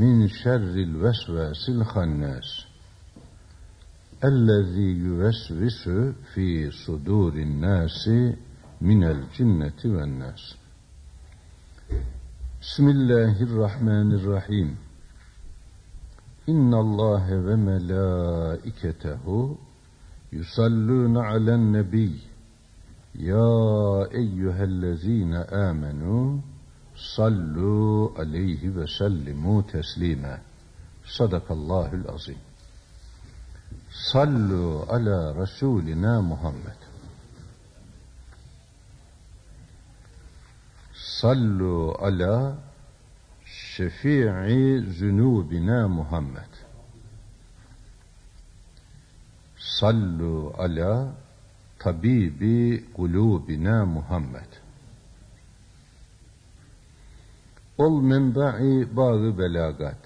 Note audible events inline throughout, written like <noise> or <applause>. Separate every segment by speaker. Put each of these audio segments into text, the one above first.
Speaker 1: min şerril vesvesil hannas ellezî yüvesvisu fi sudurin nasi minel cinneti ven nas Bismillahirrahmanirrahim. İnnallâhe ve melâiketehu yusallûne alen nebiyy Ya eyyühellezîne âmenû sallu aleyhi ve sellimu teslime. Sadakallahül azim. Sallu ala Resulina Muhammed. Sallu ala şefii zünubina Muhammed. Sallu ala tabibi kulubina Muhammed. Ol menba'i bağı belagat.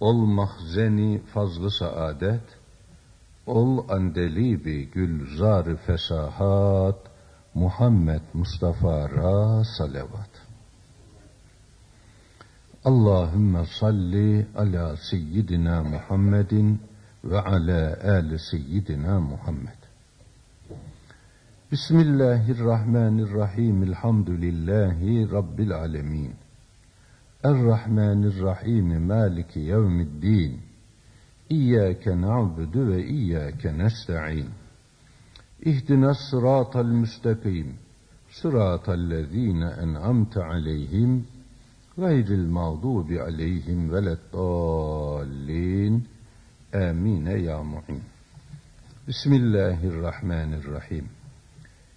Speaker 1: Ol mahzeni fazlı saadet. Ol andelibi gülzar fesahat. Muhammed Mustafa ra salavat. Allahümme salli ala seyyidina Muhammedin ve ala ali seyyidina Muhammed. Bismillahirrahmanirrahim. Elhamdülillahi Rabbil alemin. الرحمن الرحيم مالك يوم الدين. إياك نعبد وإياك نستعين. اهدنا الصراط المستقيم صراط الذين أنعمت عليهم غير المغضوب عليهم ولا الضالين. آمين يا معين بسم الله الرحمن الرحيم.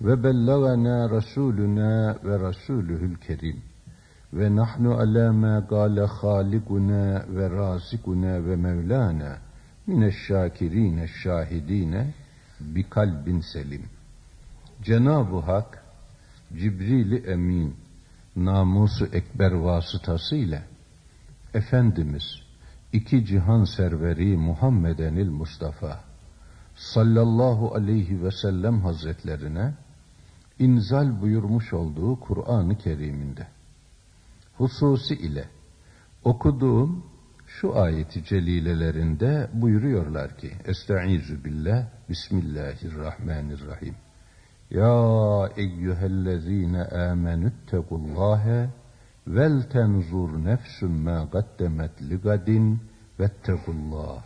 Speaker 1: ve bellagana rasuluna ve rasuluhul kerim ve nahnu ala ma gale halikuna ve razikuna ve mevlana mineşşakirine şahidine bi kalbin selim. Cenab-ı Hak Cibril-i Emin namusu ekber vasıtasıyla Efendimiz iki cihan serveri Muhammedenil Mustafa sallallahu aleyhi ve sellem hazretlerine inzal buyurmuş olduğu Kur'an-ı Kerim'inde. Hususi ile okuduğum şu ayeti celilelerinde buyuruyorlar ki Estaizu billah Bismillahirrahmanirrahim. Ya eyyühellezine amenüttekullâhe vel tenzur nefsün ma gaddemet ligadin vettekullah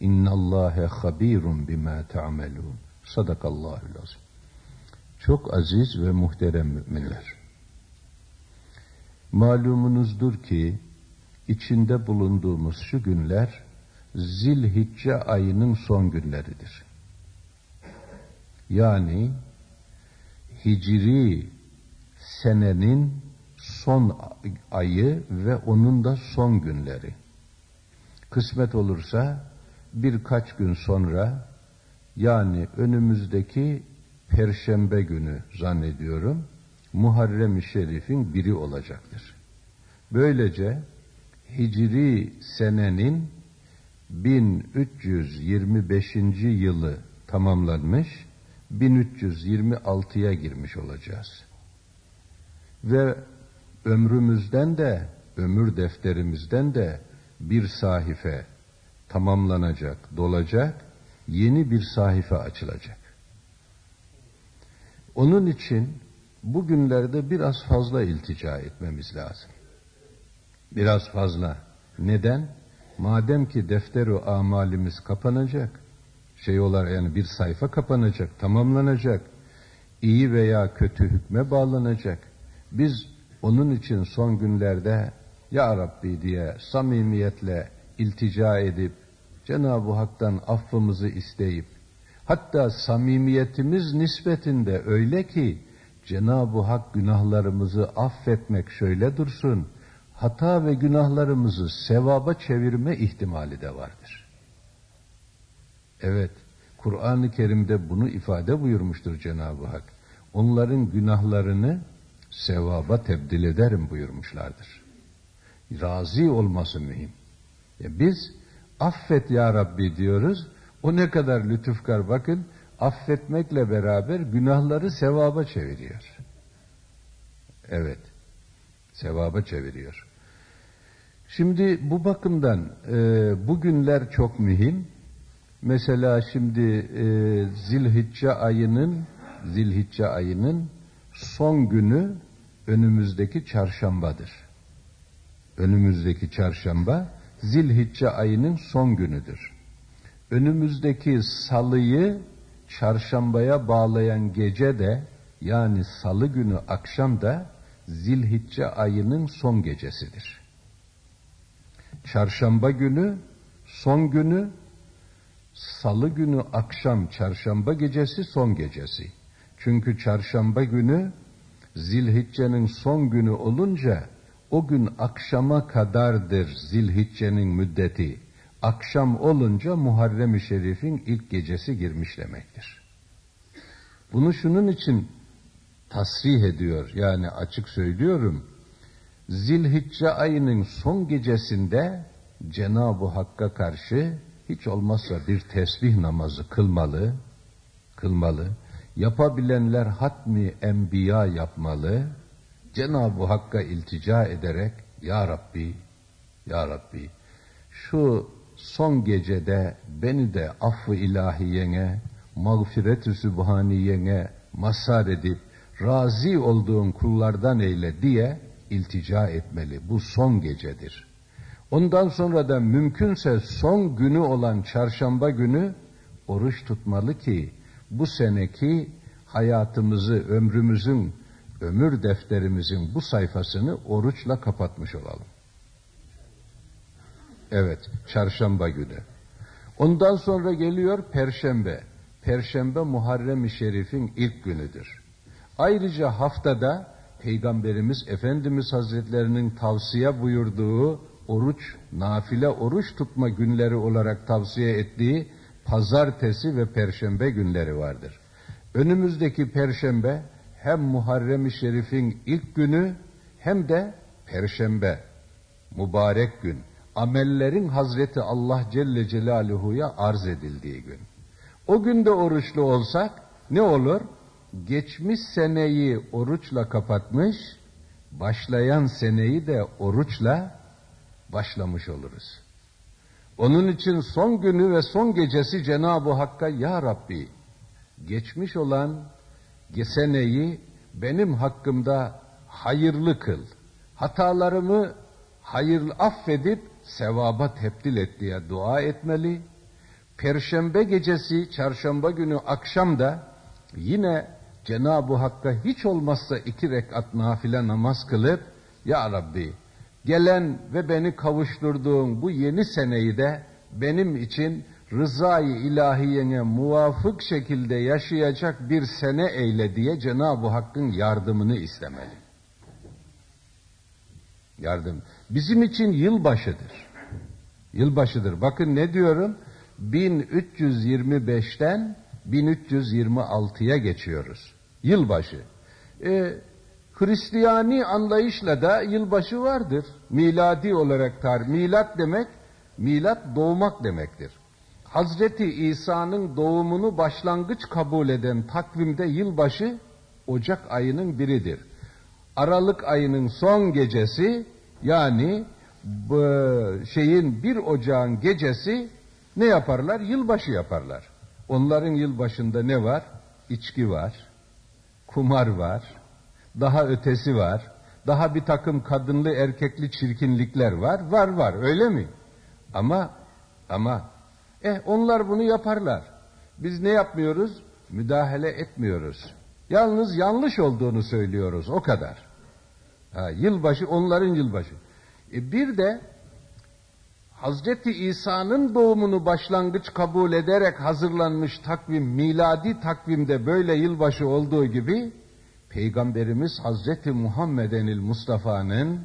Speaker 1: innallâhe habirun bima ta'melûn sadakallahul azim çok aziz ve muhterem müminler. Malumunuzdur ki içinde bulunduğumuz şu günler Zilhicce ayının son günleridir. Yani Hicri senenin son ayı ve onun da son günleri. Kısmet olursa birkaç gün sonra yani önümüzdeki Perşembe günü zannediyorum Muharrem-i Şerif'in biri olacaktır. Böylece Hicri senenin 1325. yılı tamamlanmış, 1326'ya girmiş olacağız. Ve ömrümüzden de, ömür defterimizden de bir sahife tamamlanacak, dolacak, yeni bir sahife açılacak. Onun için bugünlerde biraz fazla iltica etmemiz lazım. Biraz fazla. Neden? Madem ki defteru amalimiz kapanacak, şey olarak yani bir sayfa kapanacak, tamamlanacak. İyi veya kötü hükme bağlanacak. Biz onun için son günlerde Ya Rabbi diye samimiyetle iltica edip Cenab-ı Hak'tan affımızı isteyip hatta samimiyetimiz nispetinde öyle ki Cenab-ı Hak günahlarımızı affetmek şöyle dursun hata ve günahlarımızı sevaba çevirme ihtimali de vardır. Evet, Kur'an-ı Kerim'de bunu ifade buyurmuştur Cenab-ı Hak. Onların günahlarını sevaba tebdil ederim buyurmuşlardır. Razi olması mühim. E biz affet ya Rabbi diyoruz. O ne kadar lütufkar bakın. Affetmekle beraber günahları sevaba çeviriyor. Evet. Sevaba çeviriyor. Şimdi bu bakımdan e, bugünler çok mühim. Mesela şimdi e, Zilhicce ayının Zilhicce ayının son günü önümüzdeki çarşambadır. Önümüzdeki çarşamba Zilhicce ayının son günüdür. Önümüzdeki salıyı çarşambaya bağlayan gece de yani salı günü akşam da Zilhicce ayının son gecesidir. Çarşamba günü son günü, salı günü akşam çarşamba gecesi son gecesi. Çünkü çarşamba günü Zilhicce'nin son günü olunca o gün akşama kadardır Zilhicce'nin müddeti. Akşam olunca Muharrem-i Şerif'in ilk gecesi girmiş demektir. Bunu şunun için tasrih ediyor yani açık söylüyorum. Zilhicce ayının son gecesinde Cenab-ı Hakk'a karşı hiç olmazsa bir tesbih namazı kılmalı, kılmalı. Yapabilenler hatmi enbiya yapmalı. Cenab-ı Hakk'a iltica ederek Ya Rabbi, Ya Rabbi şu son gecede beni de affı ilahiyene, mağfiret-ü sübhaniyene mazhar edip razı olduğun kullardan eyle diye iltica etmeli. Bu son gecedir. Ondan sonra da mümkünse son günü olan çarşamba günü oruç tutmalı ki bu seneki hayatımızı, ömrümüzün, ömür defterimizin bu sayfasını oruçla kapatmış olalım. Evet, çarşamba günü. Ondan sonra geliyor perşembe. Perşembe Muharrem-i Şerif'in ilk günüdür. Ayrıca haftada Peygamberimiz Efendimiz Hazretlerinin tavsiye buyurduğu oruç, nafile oruç tutma günleri olarak tavsiye ettiği pazartesi ve perşembe günleri vardır. Önümüzdeki perşembe hem Muharrem-i Şerif'in ilk günü hem de perşembe, mübarek gün, amellerin Hazreti Allah Celle Celaluhu'ya arz edildiği gün. O günde oruçlu olsak ne olur? geçmiş seneyi oruçla kapatmış, başlayan seneyi de oruçla başlamış oluruz. Onun için son günü ve son gecesi Cenab-ı Hakk'a Ya Rabbi geçmiş olan seneyi benim hakkımda hayırlı kıl. Hatalarımı hayırlı affedip sevaba tebdil et diye dua etmeli. Perşembe gecesi, çarşamba günü akşam da yine Cenab-ı Hakk'a hiç olmazsa iki rekat nafile namaz kılıp Ya Rabbi gelen ve beni kavuşturduğun bu yeni seneyi de benim için rızayı ilahiyene muvafık şekilde yaşayacak bir sene eyle diye Cenab-ı Hakk'ın yardımını istemeli. Yardım. Bizim için yılbaşıdır. Yılbaşıdır. Bakın ne diyorum? 1325'ten 1326'ya geçiyoruz. Yılbaşı. E, Hristiyani anlayışla da yılbaşı vardır. Miladi olarak tarih. Milat demek, milat doğmak demektir. Hazreti İsa'nın doğumunu başlangıç kabul eden takvimde yılbaşı Ocak ayının biridir. Aralık ayının son gecesi yani bu şeyin bir ocağın gecesi ne yaparlar? Yılbaşı yaparlar. Onların yılbaşında ne var? İçki var, kumar var, daha ötesi var, daha bir takım kadınlı erkekli çirkinlikler var, var var öyle mi? Ama ama eh onlar bunu yaparlar. Biz ne yapmıyoruz? Müdahale etmiyoruz. Yalnız yanlış olduğunu söylüyoruz, o kadar. Ha, yılbaşı onların yılbaşı. E bir de Hazreti İsa'nın doğumunu başlangıç kabul ederek hazırlanmış takvim, miladi takvimde böyle yılbaşı olduğu gibi, Peygamberimiz Hazreti Muhammedenil Mustafa'nın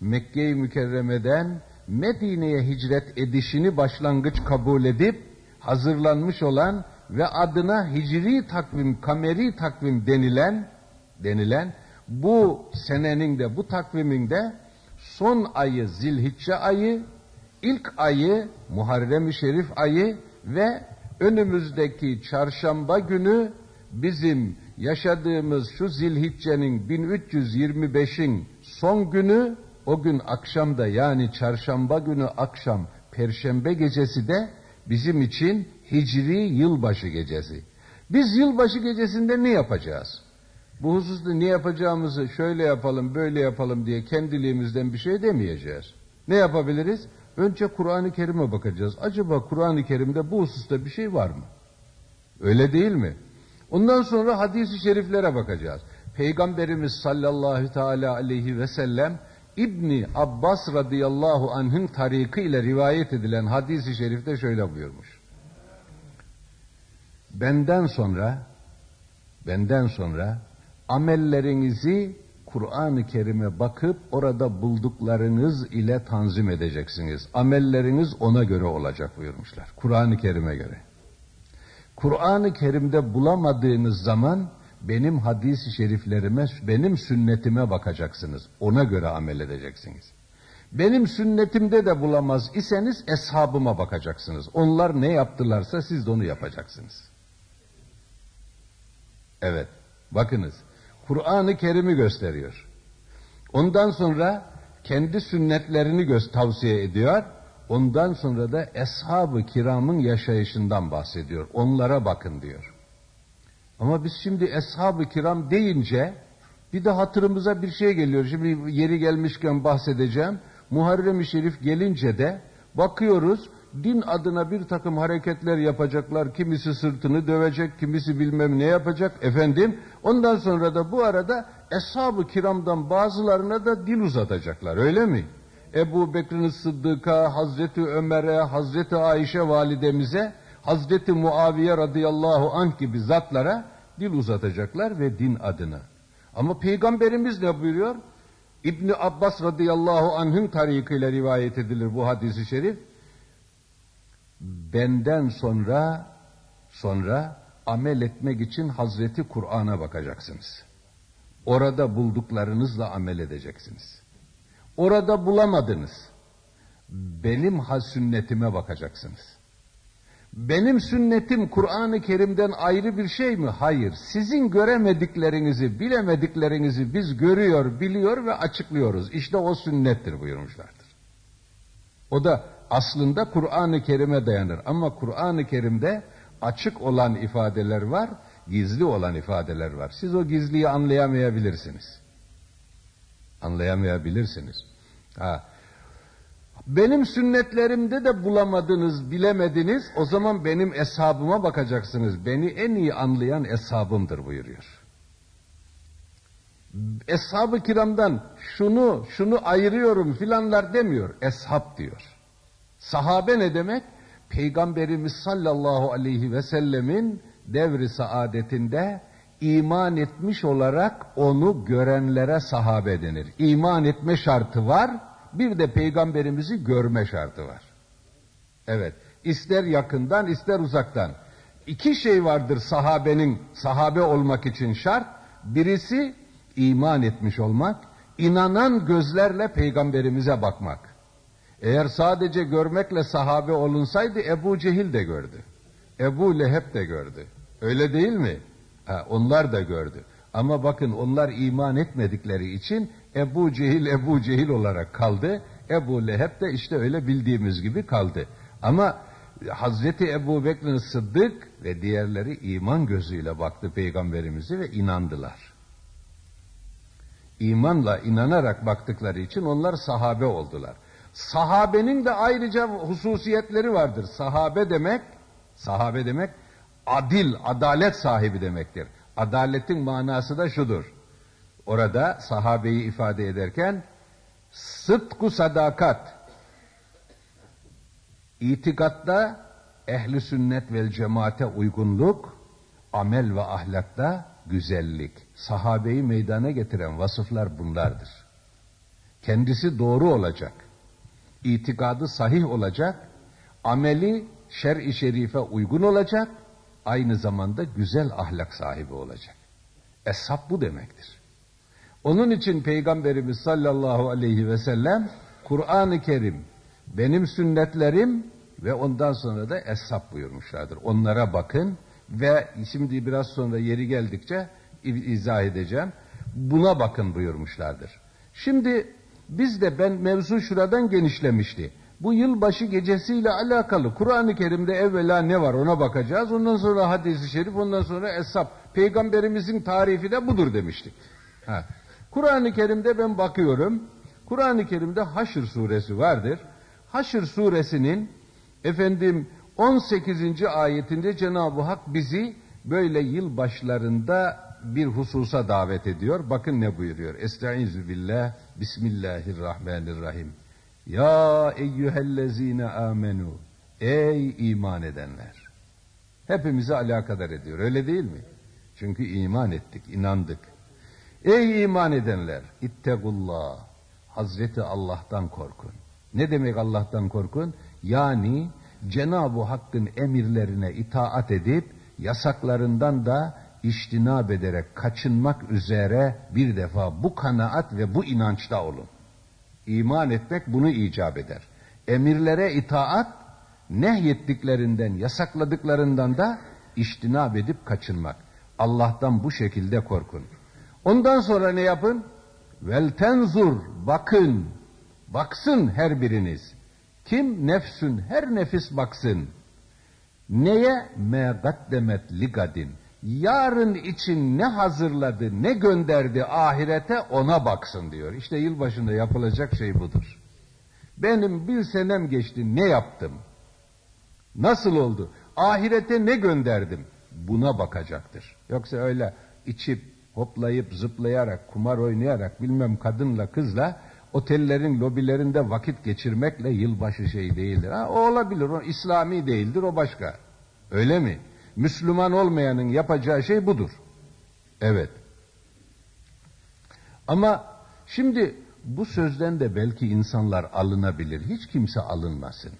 Speaker 1: Mekke-i Mükerreme'den Medine'ye hicret edişini başlangıç kabul edip hazırlanmış olan ve adına hicri takvim, kameri takvim denilen denilen bu senenin de bu takvimin de son ayı Zilhicce ayı, ilk ayı Muharrem-i Şerif ayı ve önümüzdeki çarşamba günü bizim yaşadığımız şu Zilhicce'nin 1325'in son günü o gün akşamda yani çarşamba günü akşam perşembe gecesi de bizim için hicri yılbaşı gecesi. Biz yılbaşı gecesinde ne yapacağız? Bu hususta ne yapacağımızı şöyle yapalım böyle yapalım diye kendiliğimizden bir şey demeyeceğiz. Ne yapabiliriz? Önce Kur'an-ı Kerim'e bakacağız. Acaba Kur'an-ı Kerim'de bu hususta bir şey var mı? Öyle değil mi? Ondan sonra hadis-i şeriflere bakacağız. Peygamberimiz sallallahu teala aleyhi ve sellem İbni Abbas radıyallahu anh'ın tarikı ile rivayet edilen hadis-i şerifte şöyle buyurmuş. Benden sonra benden sonra amellerinizi Kur'an-ı Kerim'e bakıp orada bulduklarınız ile tanzim edeceksiniz. Amelleriniz ona göre olacak buyurmuşlar. Kur'an-ı Kerim'e göre. Kur'an-ı Kerim'de bulamadığınız zaman benim hadis-i şeriflerime, benim sünnetime bakacaksınız. Ona göre amel edeceksiniz. Benim sünnetimde de bulamaz iseniz eshabıma bakacaksınız. Onlar ne yaptılarsa siz de onu yapacaksınız. Evet, bakınız. Kur'an-ı Kerim'i gösteriyor. Ondan sonra kendi sünnetlerini göz tavsiye ediyor. Ondan sonra da eshab-ı kiramın yaşayışından bahsediyor. Onlara bakın diyor. Ama biz şimdi eshab-ı kiram deyince bir de hatırımıza bir şey geliyor. Şimdi yeri gelmişken bahsedeceğim. Muharrem-i Şerif gelince de bakıyoruz din adına bir takım hareketler yapacaklar. Kimisi sırtını dövecek, kimisi bilmem ne yapacak efendim. Ondan sonra da bu arada eshab-ı kiramdan bazılarına da dil uzatacaklar öyle mi? Ebu Bekir'in Sıddık'a, Hazreti Ömer'e, Hazreti Ayşe validemize, Hazreti Muaviye radıyallahu anh gibi zatlara dil uzatacaklar ve din adına. Ama Peygamberimiz ne buyuruyor? İbni Abbas radıyallahu anh'ın tarikıyla rivayet edilir bu hadisi şerif. Benden sonra sonra amel etmek için Hazreti Kur'an'a bakacaksınız. Orada bulduklarınızla amel edeceksiniz. Orada bulamadınız. Benim ha sünnetime bakacaksınız. Benim sünnetim Kur'an-ı Kerim'den ayrı bir şey mi? Hayır. Sizin göremediklerinizi, bilemediklerinizi biz görüyor, biliyor ve açıklıyoruz. İşte o sünnettir buyurmuşlardır. O da aslında Kur'an-ı Kerim'e dayanır. Ama Kur'an-ı Kerim'de açık olan ifadeler var, gizli olan ifadeler var. Siz o gizliyi anlayamayabilirsiniz. Anlayamayabilirsiniz. Ha, benim sünnetlerimde de bulamadınız, bilemediniz. O zaman benim eshabıma bakacaksınız. Beni en iyi anlayan eshabımdır buyuruyor. Eshab-ı kiramdan şunu, şunu ayırıyorum filanlar demiyor. Eshab diyor. Sahabe ne demek? Peygamberimiz sallallahu aleyhi ve sellemin devri saadetinde iman etmiş olarak onu görenlere sahabe denir. İman etme şartı var bir de peygamberimizi görme şartı var. Evet, ister yakından ister uzaktan. İki şey vardır sahabenin sahabe olmak için şart. Birisi iman etmiş olmak, inanan gözlerle peygamberimize bakmak. Eğer sadece görmekle sahabe olunsaydı Ebu Cehil de gördü. Ebu Leheb de gördü. Öyle değil mi? Ha, onlar da gördü. Ama bakın onlar iman etmedikleri için Ebu Cehil Ebu Cehil olarak kaldı. Ebu Leheb de işte öyle bildiğimiz gibi kaldı. Ama Hazreti Ebu Bekir Sıddık ve diğerleri iman gözüyle baktı peygamberimizi ve inandılar. İmanla inanarak baktıkları için onlar sahabe oldular. Sahabenin de ayrıca hususiyetleri vardır. Sahabe demek, sahabe demek adil, adalet sahibi demektir. Adaletin manası da şudur. Orada sahabeyi ifade ederken sıdku sadakat itikatta ehli sünnet vel cemaate uygunluk, amel ve ahlakta güzellik. Sahabeyi meydana getiren vasıflar bunlardır. Kendisi doğru olacak. İtikadı sahih olacak. Ameli şer-i şerife uygun olacak. Aynı zamanda güzel ahlak sahibi olacak. Eshab bu demektir. Onun için Peygamberimiz sallallahu aleyhi ve sellem Kur'an-ı Kerim benim sünnetlerim ve ondan sonra da eshab buyurmuşlardır. Onlara bakın ve şimdi biraz sonra yeri geldikçe izah edeceğim. Buna bakın buyurmuşlardır. Şimdi biz de ben mevzu şuradan genişlemişti. Bu yılbaşı gecesiyle alakalı Kur'an-ı Kerim'de evvela ne var ona bakacağız. Ondan sonra hadisi şerif, ondan sonra eshab. Peygamberimizin tarifi de budur demiştik. Kur'an-ı Kerim'de ben bakıyorum. Kur'an-ı Kerim'de Haşr suresi vardır. Haşr suresinin efendim 18. ayetinde Cenab-ı Hak bizi böyle yıl başlarında bir hususa davet ediyor. Bakın ne buyuruyor. Estaizu billah, Bismillahirrahmanirrahim. Ya eyyühellezine amenu. Ey iman edenler. Hepimizi alakadar ediyor. Öyle değil mi? Çünkü iman ettik, inandık. Ey iman edenler, ittegullah. Hazreti Allah'tan korkun. Ne demek Allah'tan korkun? Yani Cenab-ı Hakk'ın emirlerine itaat edip yasaklarından da iştinab ederek kaçınmak üzere bir defa bu kanaat ve bu inançta olun. İman etmek bunu icap eder. Emirlere itaat, nehyettiklerinden, yasakladıklarından da iştinab edip kaçınmak. Allah'tan bu şekilde korkun. Ondan sonra ne yapın? Vel tenzur, bakın, baksın her biriniz. Kim? Nefsün, her nefis baksın. Neye? Me gaddemet ligadin. Yarın için ne hazırladı, ne gönderdi ahirete ona baksın diyor. İşte yılbaşında yapılacak şey budur. Benim bir senem geçti, ne yaptım? Nasıl oldu? Ahirete ne gönderdim? Buna bakacaktır. Yoksa öyle içip, hoplayıp, zıplayarak, kumar oynayarak, bilmem kadınla, kızla otellerin lobilerinde vakit geçirmekle yılbaşı şey değildir. Ha, o olabilir, o İslami değildir, o başka. Öyle mi? Müslüman olmayanın yapacağı şey budur. Evet. Ama şimdi bu sözden de belki insanlar alınabilir. Hiç kimse alınmasın.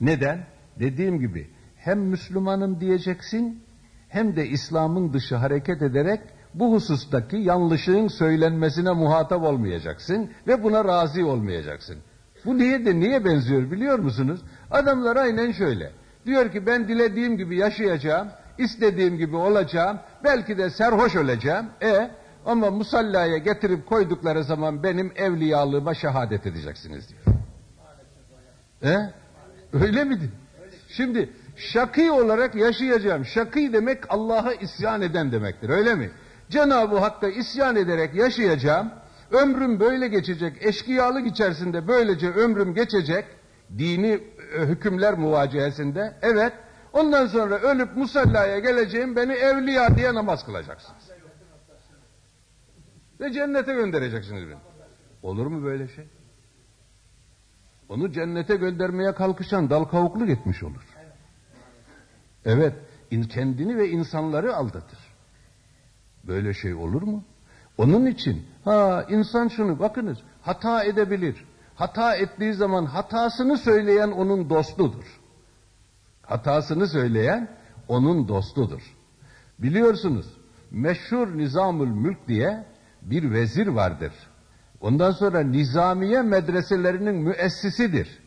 Speaker 1: Neden? Dediğim gibi hem Müslümanım diyeceksin hem de İslam'ın dışı hareket ederek bu husustaki yanlışın söylenmesine muhatap olmayacaksın ve buna razı olmayacaksın. Bu niye de niye benziyor biliyor musunuz? Adamlar aynen şöyle. Diyor ki ben dilediğim gibi yaşayacağım, istediğim gibi olacağım, belki de serhoş olacağım. E ama musallaya getirip koydukları zaman benim evliyalığıma şehadet edeceksiniz diyor. E? Öyle midir? Şimdi şakî olarak yaşayacağım. Şakî demek Allah'a isyan eden demektir. Öyle mi? Cenab-ı Hakk'a isyan ederek yaşayacağım. Ömrüm böyle geçecek. Eşkıyalık içerisinde böylece ömrüm geçecek. Dini hükümler muvacihesinde. Evet. Ondan sonra ölüp musallaya geleceğim. Beni evliya diye namaz kılacaksınız. Ve cennete göndereceksiniz beni. Olur mu böyle şey? Onu cennete göndermeye kalkışan dal kavukluk etmiş olur. Evet, kendini ve insanları aldatır. Böyle şey olur mu? Onun için ha insan şunu bakınız hata edebilir. Hata ettiği zaman hatasını söyleyen onun dostudur. Hatasını söyleyen onun dostudur. Biliyorsunuz meşhur Nizamül Mülk diye bir vezir vardır. Ondan sonra Nizamiye medreselerinin müessisidir.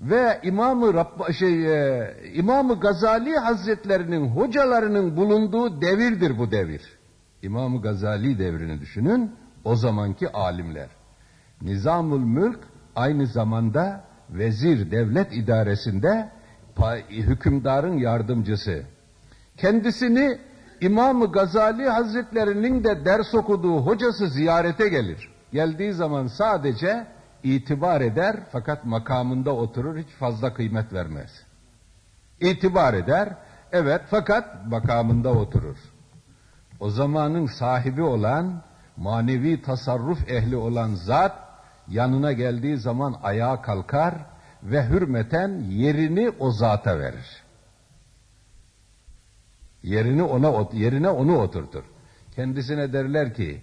Speaker 1: Ve İmamı Rabb şey e, İmamı Gazali Hazretlerinin hocalarının bulunduğu devirdir bu devir. İmam Gazali devrini düşünün, o zamanki alimler. Nizamul Mülk aynı zamanda vezir devlet idaresinde hükümdarın yardımcısı. Kendisini İmam Gazali Hazretlerinin de ders okuduğu hocası ziyarete gelir. Geldiği zaman sadece itibar eder fakat makamında oturur hiç fazla kıymet vermez. İtibar eder Evet fakat makamında oturur. O zamanın sahibi olan, manevi tasarruf ehli olan zat yanına geldiği zaman ayağa kalkar ve hürmeten yerini o zata verir. Yerini ona yerine onu oturtur. Kendisine derler ki: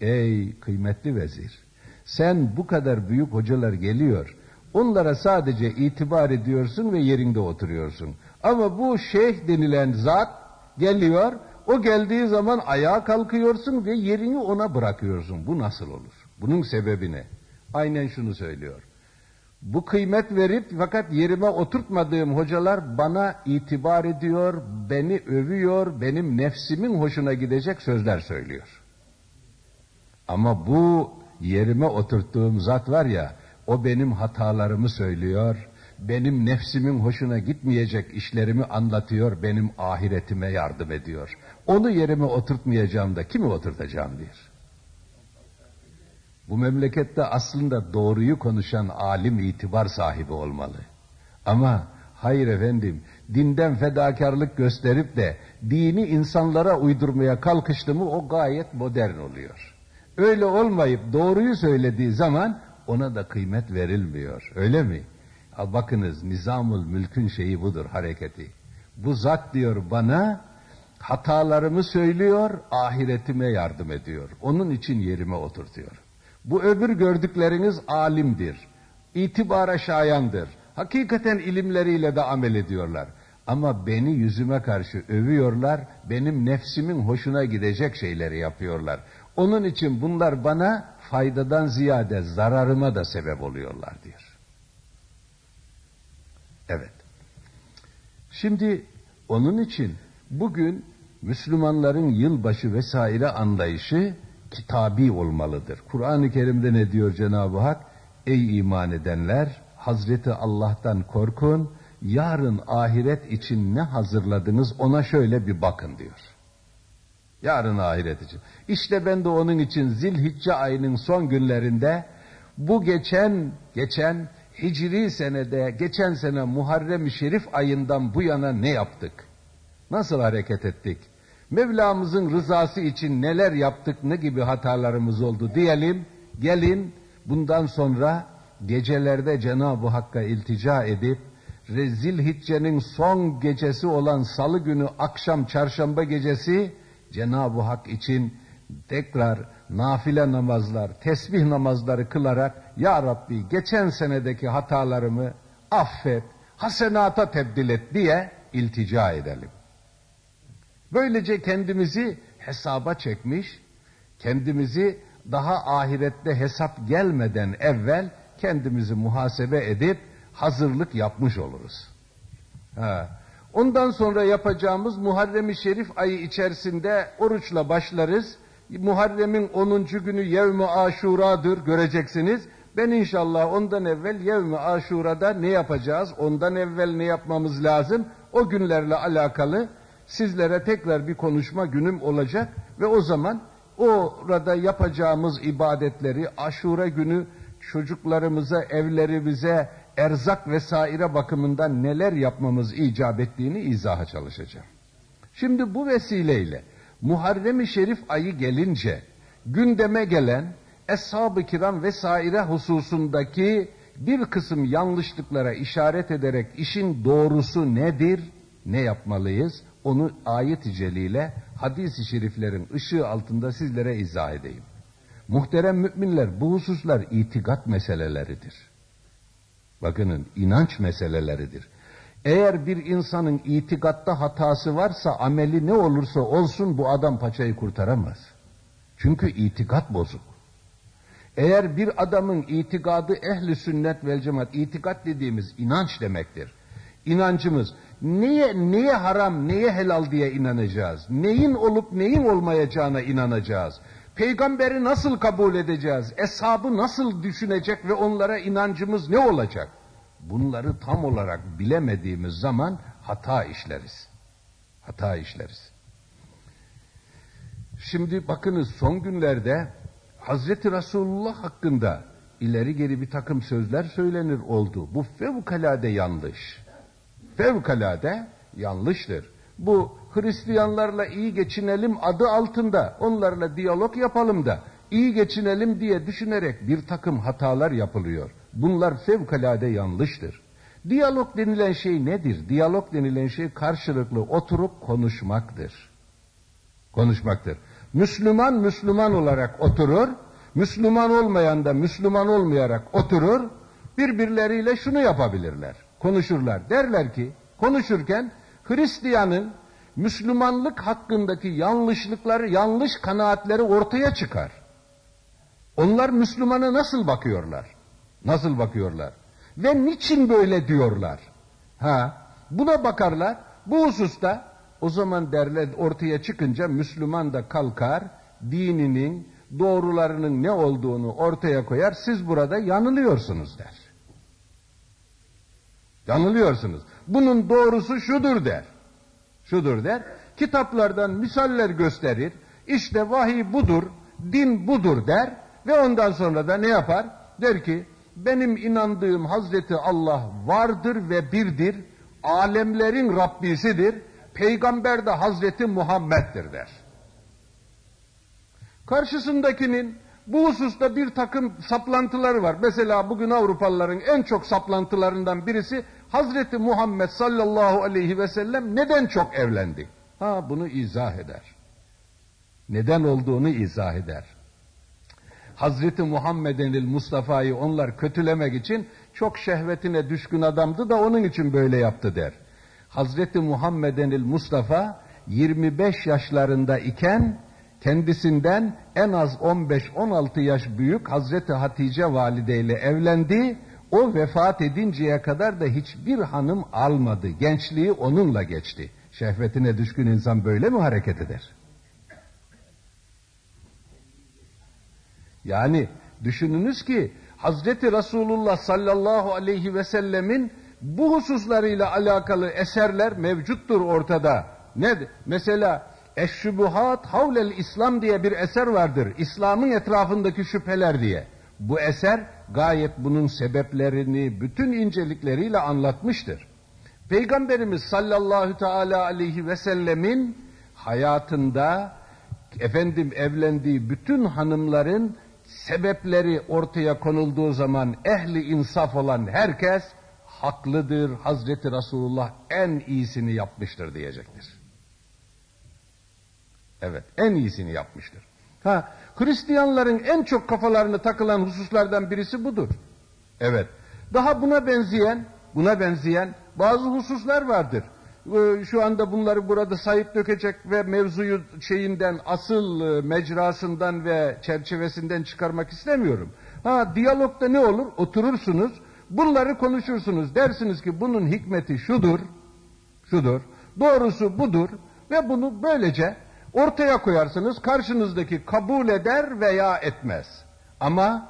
Speaker 1: "Ey kıymetli vezir, sen bu kadar büyük hocalar geliyor. Onlara sadece itibar ediyorsun ve yerinde oturuyorsun. Ama bu şeyh denilen zat geliyor, o geldiği zaman ayağa kalkıyorsun ve yerini ona bırakıyorsun. Bu nasıl olur? Bunun sebebi ne? Aynen şunu söylüyor. Bu kıymet verip fakat yerime oturtmadığım hocalar bana itibar ediyor, beni övüyor, benim nefsimin hoşuna gidecek sözler söylüyor. Ama bu yerime oturttuğum zat var ya, o benim hatalarımı söylüyor, benim nefsimin hoşuna gitmeyecek işlerimi anlatıyor, benim ahiretime yardım ediyor. Onu yerime oturtmayacağım da kimi oturtacağım diyor. Bu memlekette aslında doğruyu konuşan alim itibar sahibi olmalı. Ama hayır efendim, dinden fedakarlık gösterip de dini insanlara uydurmaya kalkıştı mı o gayet modern oluyor. Öyle olmayıp doğruyu söylediği zaman ona da kıymet verilmiyor. Öyle mi? Al bakınız nizamul mülkün şeyi budur hareketi. Bu zat diyor bana hatalarımı söylüyor, ahiretime yardım ediyor. Onun için yerime oturtuyor. Bu öbür gördükleriniz alimdir. İtibara şayandır. Hakikaten ilimleriyle de amel ediyorlar. Ama beni yüzüme karşı övüyorlar, benim nefsimin hoşuna gidecek şeyleri yapıyorlar. Onun için bunlar bana faydadan ziyade zararıma da sebep oluyorlar diyor. Evet. Şimdi onun için bugün Müslümanların yılbaşı vesaire anlayışı kitabi olmalıdır. Kur'an-ı Kerim'de ne diyor Cenab-ı Hak? Ey iman edenler, Hazreti Allah'tan korkun, yarın ahiret için ne hazırladınız ona şöyle bir bakın diyor. Yarın ahiret için. İşte ben de onun için Zilhicce ayının son günlerinde bu geçen geçen Hicri senede geçen sene Muharrem-i Şerif ayından bu yana ne yaptık? Nasıl hareket ettik? Mevlamızın rızası için neler yaptık, ne gibi hatalarımız oldu diyelim. Gelin bundan sonra gecelerde Cenab-ı Hakk'a iltica edip Rezil Hicce'nin son gecesi olan salı günü akşam çarşamba gecesi Cenab-ı Hak için tekrar nafile namazlar, tesbih namazları kılarak Ya Rabbi geçen senedeki hatalarımı affet, hasenata tebdil et diye iltica edelim. Böylece kendimizi hesaba çekmiş, kendimizi daha ahirette hesap gelmeden evvel kendimizi muhasebe edip hazırlık yapmış oluruz. Ha. Ondan sonra yapacağımız Muharrem-i Şerif ayı içerisinde oruçla başlarız. Muharrem'in 10. günü Yevmi Aşura'dır göreceksiniz. Ben inşallah ondan evvel Yevmi Aşura'da ne yapacağız? Ondan evvel ne yapmamız lazım? O günlerle alakalı sizlere tekrar bir konuşma günüm olacak ve o zaman orada yapacağımız ibadetleri aşure günü çocuklarımıza, evlerimize, erzak vesaire bakımından neler yapmamız icap ettiğini izaha çalışacağım. Şimdi bu vesileyle Muharrem-i Şerif ayı gelince gündeme gelen Eshab-ı Kiram vesaire hususundaki bir kısım yanlışlıklara işaret ederek işin doğrusu nedir, ne yapmalıyız onu ayet-i celile hadis-i şeriflerin ışığı altında sizlere izah edeyim. Muhterem müminler bu hususlar itikat meseleleridir. Bakının inanç meseleleridir. Eğer bir insanın itikatta hatası varsa ameli ne olursa olsun bu adam paçayı kurtaramaz. Çünkü itikat bozuk. Eğer bir adamın itikadı ehli sünnet vel cemaat, itikat dediğimiz inanç demektir. İnancımız neye, neye haram, neye helal diye inanacağız? Neyin olup neyin olmayacağına inanacağız? Peygamberi nasıl kabul edeceğiz? Eshabı nasıl düşünecek ve onlara inancımız ne olacak? Bunları tam olarak bilemediğimiz zaman hata işleriz. Hata işleriz. Şimdi bakınız son günlerde Hazreti Resulullah hakkında ileri geri bir takım sözler söylenir oldu. Bu fevkalade yanlış. Fevkalade yanlıştır. bu Hristiyanlarla iyi geçinelim adı altında onlarla diyalog yapalım da iyi geçinelim diye düşünerek bir takım hatalar yapılıyor. Bunlar fevkalade yanlıştır. Diyalog denilen şey nedir? Diyalog denilen şey karşılıklı oturup konuşmaktır. Konuşmaktır. Müslüman Müslüman olarak oturur, Müslüman olmayan da Müslüman olmayarak oturur, birbirleriyle şunu yapabilirler. Konuşurlar. Derler ki konuşurken Hristiyanın Müslümanlık hakkındaki yanlışlıkları, yanlış kanaatleri ortaya çıkar. Onlar Müslümana nasıl bakıyorlar? Nasıl bakıyorlar? Ve niçin böyle diyorlar? Ha, buna bakarlar. Bu hususta o zaman derler ortaya çıkınca Müslüman da kalkar, dininin, doğrularının ne olduğunu ortaya koyar. Siz burada yanılıyorsunuz der. Yanılıyorsunuz. Bunun doğrusu şudur der. Şudur der. Kitaplardan misaller gösterir. İşte vahiy budur, din budur der ve ondan sonra da ne yapar? Der ki benim inandığım Hazreti Allah vardır ve birdir. Alemlerin Rabbisidir. Peygamber de Hazreti Muhammed'dir der. Karşısındakinin bu hususta bir takım saplantıları var. Mesela bugün Avrupalıların en çok saplantılarından birisi Hazreti Muhammed sallallahu aleyhi ve sellem neden çok evlendi? Ha bunu izah eder. Neden olduğunu izah eder. Hazreti Muhammed'in Mustafa'yı onlar kötülemek için çok şehvetine düşkün adamdı da onun için böyle yaptı der. Hazreti Muhammed'in Mustafa 25 yaşlarında iken kendisinden en az 15-16 yaş büyük Hazreti Hatice valideyle evlendi. O vefat edinceye kadar da hiçbir hanım almadı. Gençliği onunla geçti. Şehvetine düşkün insan böyle mi hareket eder? Yani düşününüz ki Hazreti Resulullah sallallahu aleyhi ve sellemin bu hususlarıyla alakalı eserler mevcuttur ortada. Ne? Mesela Eşşubuhat Havlel İslam diye bir eser vardır. İslam'ın etrafındaki şüpheler diye. Bu eser gayet bunun sebeplerini bütün incelikleriyle anlatmıştır. Peygamberimiz sallallahu teala aleyhi ve sellemin hayatında efendim evlendiği bütün hanımların sebepleri ortaya konulduğu zaman ehli insaf olan herkes haklıdır. Hazreti Resulullah en iyisini yapmıştır diyecektir. Evet, en iyisini yapmıştır. Ha, Hristiyanların en çok kafalarını takılan hususlardan birisi budur. Evet. Daha buna benzeyen, buna benzeyen bazı hususlar vardır. Ee, şu anda bunları burada sayıp dökecek ve mevzuyu şeyinden, asıl e, mecrasından ve çerçevesinden çıkarmak istemiyorum. Ha, diyalogda ne olur? Oturursunuz, bunları konuşursunuz. Dersiniz ki bunun hikmeti şudur, şudur, doğrusu budur ve bunu böylece ortaya koyarsınız. Karşınızdaki kabul eder veya etmez. Ama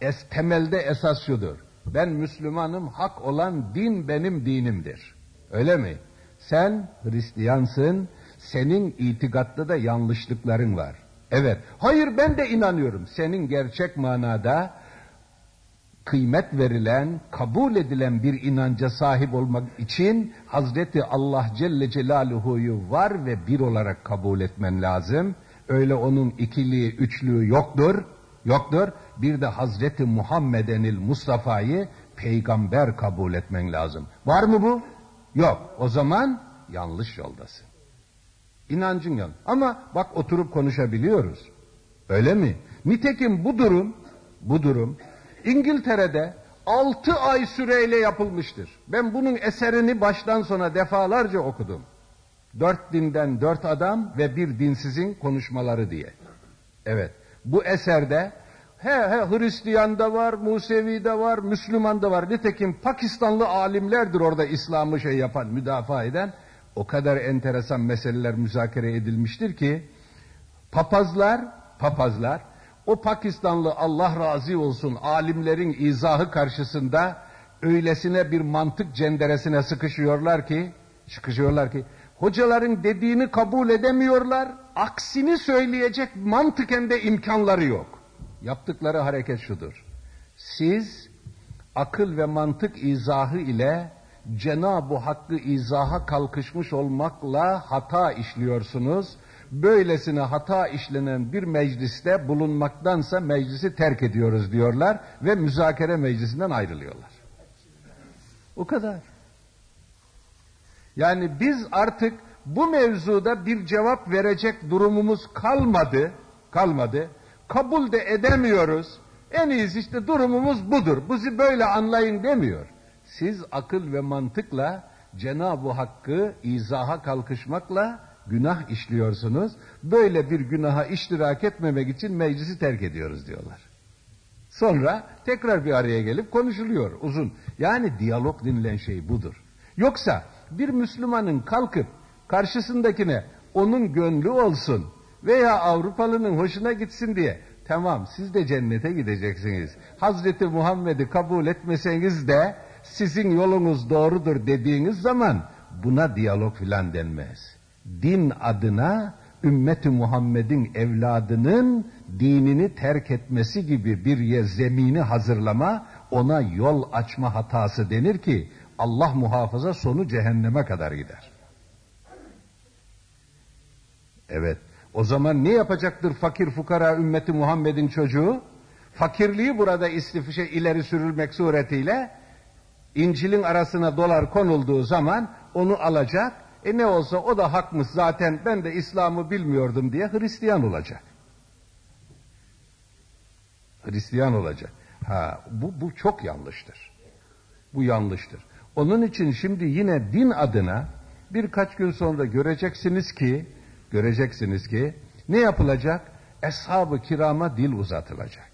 Speaker 1: es, temelde esas şudur. Ben Müslümanım, hak olan din benim dinimdir. Öyle mi? Sen Hristiyansın, senin itikatta da yanlışlıkların var. Evet, hayır ben de inanıyorum. Senin gerçek manada kıymet verilen, kabul edilen bir inanca sahip olmak için Hazreti Allah Celle Celaluhu'yu var ve bir olarak kabul etmen lazım. Öyle onun ikiliği, üçlüğü yoktur. Yoktur. Bir de Hazreti Muhammedenil Mustafa'yı peygamber kabul etmen lazım. Var mı bu? Yok. O zaman yanlış yoldasın. İnancın yan. Ama bak oturup konuşabiliyoruz. Öyle mi? Nitekim bu durum, bu durum İngiltere'de altı ay süreyle yapılmıştır. Ben bunun eserini baştan sona defalarca okudum. Dört dinden dört adam ve bir dinsizin konuşmaları diye. Evet, bu eserde he he Hristiyan da var, Musevi de var, Müslüman da var. Nitekim Pakistanlı alimlerdir orada İslam'ı şey yapan, müdafaa eden. O kadar enteresan meseleler müzakere edilmiştir ki papazlar, papazlar o Pakistanlı Allah razı olsun alimlerin izahı karşısında öylesine bir mantık cenderesine sıkışıyorlar ki, sıkışıyorlar ki, hocaların dediğini kabul edemiyorlar, aksini söyleyecek mantıken de imkanları yok. Yaptıkları hareket şudur. Siz akıl ve mantık izahı ile Cenab-ı Hakk'ı izaha kalkışmış olmakla hata işliyorsunuz. Böylesine hata işlenen bir mecliste bulunmaktansa meclisi terk ediyoruz diyorlar ve müzakere meclisinden ayrılıyorlar. O kadar. Yani biz artık bu mevzuda bir cevap verecek durumumuz kalmadı. Kalmadı. Kabul de edemiyoruz. En iyisi işte durumumuz budur. Bizi böyle anlayın demiyor. Siz akıl ve mantıkla Cenab-ı Hakk'ı izaha kalkışmakla günah işliyorsunuz. Böyle bir günaha iştirak etmemek için meclisi terk ediyoruz diyorlar. Sonra tekrar bir araya gelip konuşuluyor uzun. Yani diyalog denilen şey budur. Yoksa bir Müslümanın kalkıp karşısındakine onun gönlü olsun veya Avrupalı'nın hoşuna gitsin diye tamam siz de cennete gideceksiniz. Hazreti Muhammed'i kabul etmeseniz de sizin yolunuz doğrudur dediğiniz zaman buna diyalog filan denmez. Din adına ümmeti Muhammed'in evladının dinini terk etmesi gibi bir yer zemini hazırlama ona yol açma hatası denir ki Allah muhafaza sonu cehenneme kadar gider. Evet. O zaman ne yapacaktır fakir fukara ümmeti Muhammed'in çocuğu? Fakirliği burada istifişe ileri sürülmek suretiyle İncil'in arasına dolar konulduğu zaman onu alacak. E ne olsa o da hakmış zaten ben de İslam'ı bilmiyordum diye Hristiyan olacak. Hristiyan olacak. Ha bu, bu çok yanlıştır. Bu yanlıştır. Onun için şimdi yine din adına birkaç gün sonra göreceksiniz ki göreceksiniz ki ne yapılacak? Eshab-ı kirama dil uzatılacak.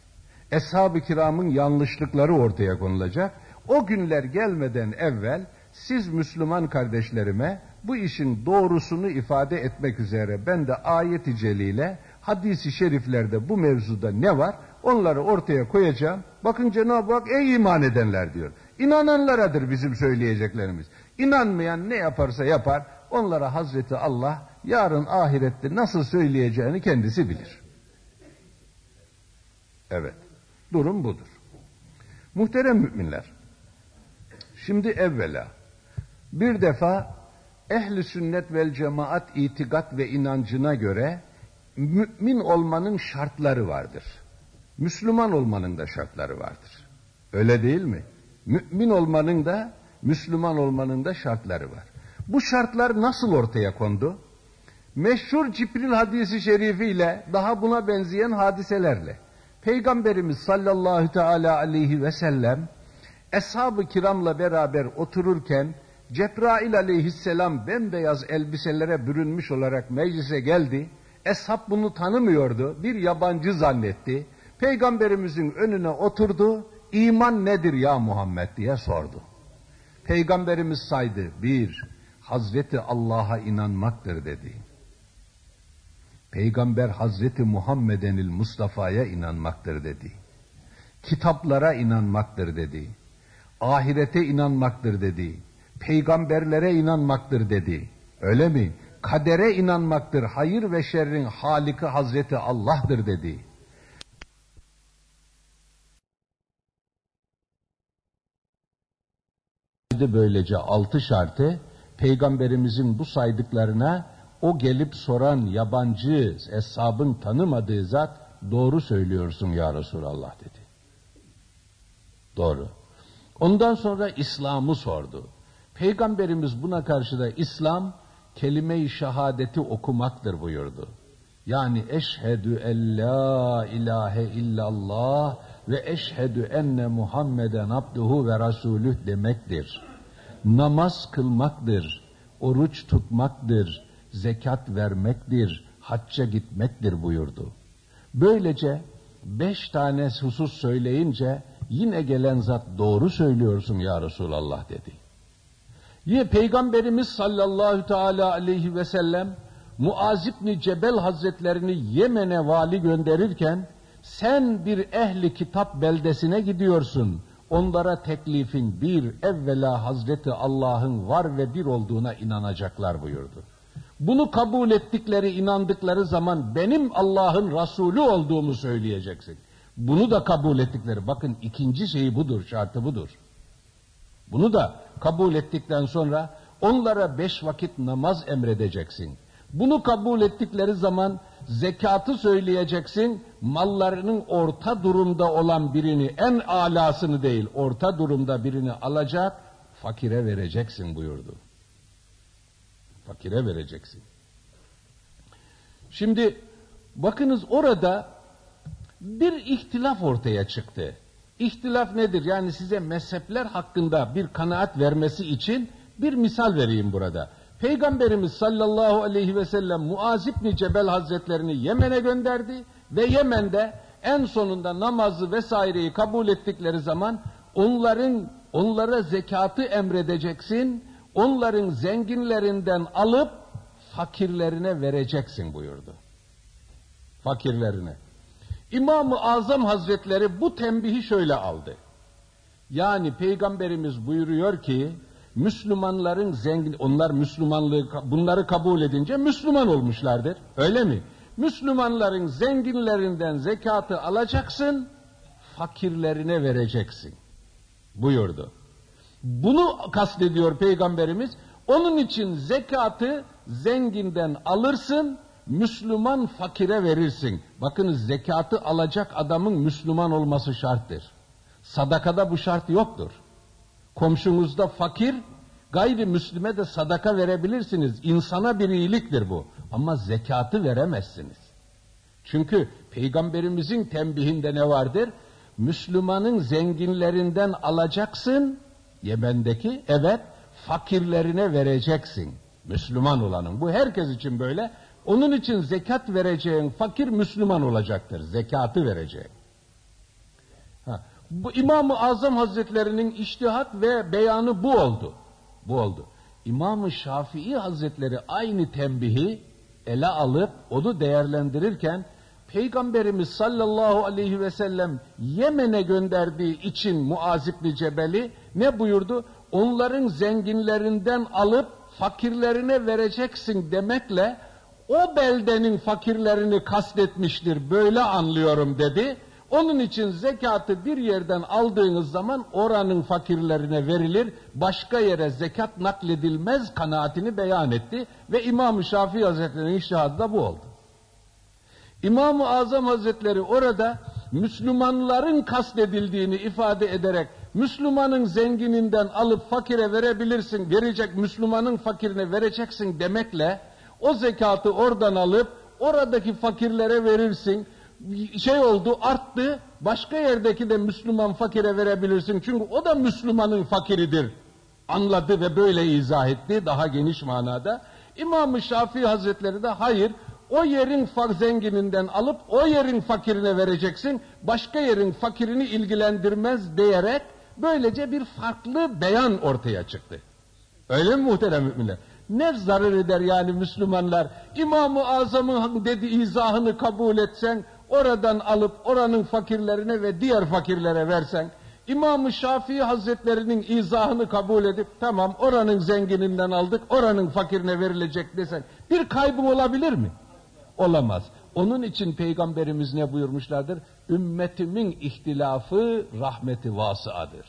Speaker 1: Eshab-ı kiramın yanlışlıkları ortaya konulacak. O günler gelmeden evvel siz Müslüman kardeşlerime bu işin doğrusunu ifade etmek üzere ben de ayet-i celile hadisi şeriflerde bu mevzuda ne var onları ortaya koyacağım. Bakın Cenab-ı Hak ey iman edenler diyor. İnananlaradır bizim söyleyeceklerimiz. İnanmayan ne yaparsa yapar onlara Hazreti Allah yarın ahirette nasıl söyleyeceğini kendisi bilir. Evet. Durum budur. Muhterem müminler. Şimdi evvela bir defa ehli sünnet vel cemaat itikat ve inancına göre mümin olmanın şartları vardır. Müslüman olmanın da şartları vardır. Öyle değil mi? Mümin olmanın da Müslüman olmanın da şartları var. Bu şartlar nasıl ortaya kondu? Meşhur Cibril hadisi şerifiyle daha buna benzeyen hadiselerle. Peygamberimiz sallallahu teala aleyhi ve sellem Eshab-ı kiramla beraber otururken Cebrail aleyhisselam bembeyaz elbiselere bürünmüş olarak meclise geldi. Eshab bunu tanımıyordu. Bir yabancı zannetti. Peygamberimizin önüne oturdu. İman nedir ya Muhammed diye sordu. Peygamberimiz saydı. Bir, Hazreti Allah'a inanmaktır dedi. Peygamber Hazreti Muhammedenil Mustafa'ya inanmaktır dedi. Kitaplara inanmaktır dedi. Ahirete inanmaktır dedi. Peygamberlere inanmaktır dedi. Öyle mi? Kadere inanmaktır. Hayır ve şerrin haliki Hazreti Allah'tır dedi. Böylece altı şartı peygamberimizin bu saydıklarına o gelip soran yabancı hesabın tanımadığı zat doğru söylüyorsun ya Resulallah dedi. Doğru. Ondan sonra İslam'ı sordu. Peygamberimiz buna karşı da İslam kelime-i şehadeti okumaktır buyurdu. Yani eşhedü en la ilahe illallah ve eşhedü enne Muhammeden abduhu ve rasulüh demektir. Namaz kılmaktır, oruç tutmaktır, zekat vermektir, hacca gitmektir buyurdu. Böylece beş tane husus söyleyince yine gelen zat doğru söylüyorsun ya Resulallah dedi. Yine Peygamberimiz sallallahu teala aleyhi ve sellem Muaz İbni Cebel Hazretlerini Yemen'e vali gönderirken sen bir ehli kitap beldesine gidiyorsun. Onlara teklifin bir evvela Hazreti Allah'ın var ve bir olduğuna inanacaklar buyurdu. Bunu kabul ettikleri, inandıkları zaman benim Allah'ın Resulü olduğumu söyleyeceksin. Bunu da kabul ettikleri. Bakın ikinci şeyi budur, şartı budur. Bunu da kabul ettikten sonra onlara beş vakit namaz emredeceksin. Bunu kabul ettikleri zaman zekatı söyleyeceksin, mallarının orta durumda olan birini, en alasını değil, orta durumda birini alacak, fakire vereceksin buyurdu. Fakire vereceksin. Şimdi bakınız orada bir ihtilaf ortaya çıktı. İhtilaf nedir? Yani size mezhepler hakkında bir kanaat vermesi için bir misal vereyim burada. Peygamberimiz sallallahu aleyhi ve sellem Muaz İbni Cebel Hazretlerini Yemen'e gönderdi ve Yemen'de en sonunda namazı vesaireyi kabul ettikleri zaman onların onlara zekatı emredeceksin, onların zenginlerinden alıp fakirlerine vereceksin buyurdu. Fakirlerine. İmam-ı Azam Hazretleri bu tembihi şöyle aldı. Yani Peygamberimiz buyuruyor ki Müslümanların zengin, onlar Müslümanlığı, bunları kabul edince Müslüman olmuşlardır. Öyle mi? Müslümanların zenginlerinden zekatı alacaksın, fakirlerine vereceksin. Buyurdu. Bunu kastediyor Peygamberimiz. Onun için zekatı zenginden alırsın, Müslüman fakire verirsin. Bakınız zekatı alacak adamın Müslüman olması şarttır. Sadakada bu şart yoktur. Komşunuzda fakir, gayrimüslime de sadaka verebilirsiniz. İnsana bir iyiliktir bu. Ama zekatı veremezsiniz. Çünkü Peygamberimizin tembihinde ne vardır? Müslümanın zenginlerinden alacaksın, Yemen'deki, evet, fakirlerine vereceksin. Müslüman olanın. Bu herkes için böyle. Onun için zekat vereceğin fakir Müslüman olacaktır. Zekatı vereceğin. Ha, bu İmam-ı Azam Hazretlerinin iştihat ve beyanı bu oldu. Bu oldu. İmam-ı Şafii Hazretleri aynı tembihi ele alıp onu değerlendirirken Peygamberimiz sallallahu aleyhi ve sellem Yemen'e gönderdiği için Muaz İbni Cebel'i ne buyurdu? Onların zenginlerinden alıp fakirlerine vereceksin demekle o beldenin fakirlerini kastetmiştir böyle anlıyorum dedi. Onun için zekatı bir yerden aldığınız zaman oranın fakirlerine verilir, başka yere zekat nakledilmez kanaatini beyan etti ve İmam-ı Şafii Hazretleri'nin iştihadı da bu oldu. İmam-ı Azam Hazretleri orada Müslümanların kastedildiğini ifade ederek Müslümanın zengininden alıp fakire verebilirsin, verecek Müslümanın fakirine vereceksin demekle o zekatı oradan alıp oradaki fakirlere verirsin. Şey oldu, arttı. Başka yerdeki de Müslüman fakire verebilirsin. Çünkü o da Müslümanın fakiridir. Anladı ve böyle izah etti daha geniş manada. İmam-ı Şafii Hazretleri de hayır, o yerin zengininden alıp o yerin fakirine vereceksin, başka yerin fakirini ilgilendirmez diyerek böylece bir farklı beyan ortaya çıktı. Öyle mi muhterem müminler? Ne zarar eder yani Müslümanlar? İmam-ı Azam'ın dedi izahını kabul etsen, oradan alıp oranın fakirlerine ve diğer fakirlere versen, İmam-ı Şafii Hazretlerinin izahını kabul edip, tamam oranın zengininden aldık, oranın fakirine verilecek desen, bir kaybım olabilir mi? Olamaz. Onun için Peygamberimiz ne buyurmuşlardır? Ümmetimin ihtilafı rahmeti vasıadır.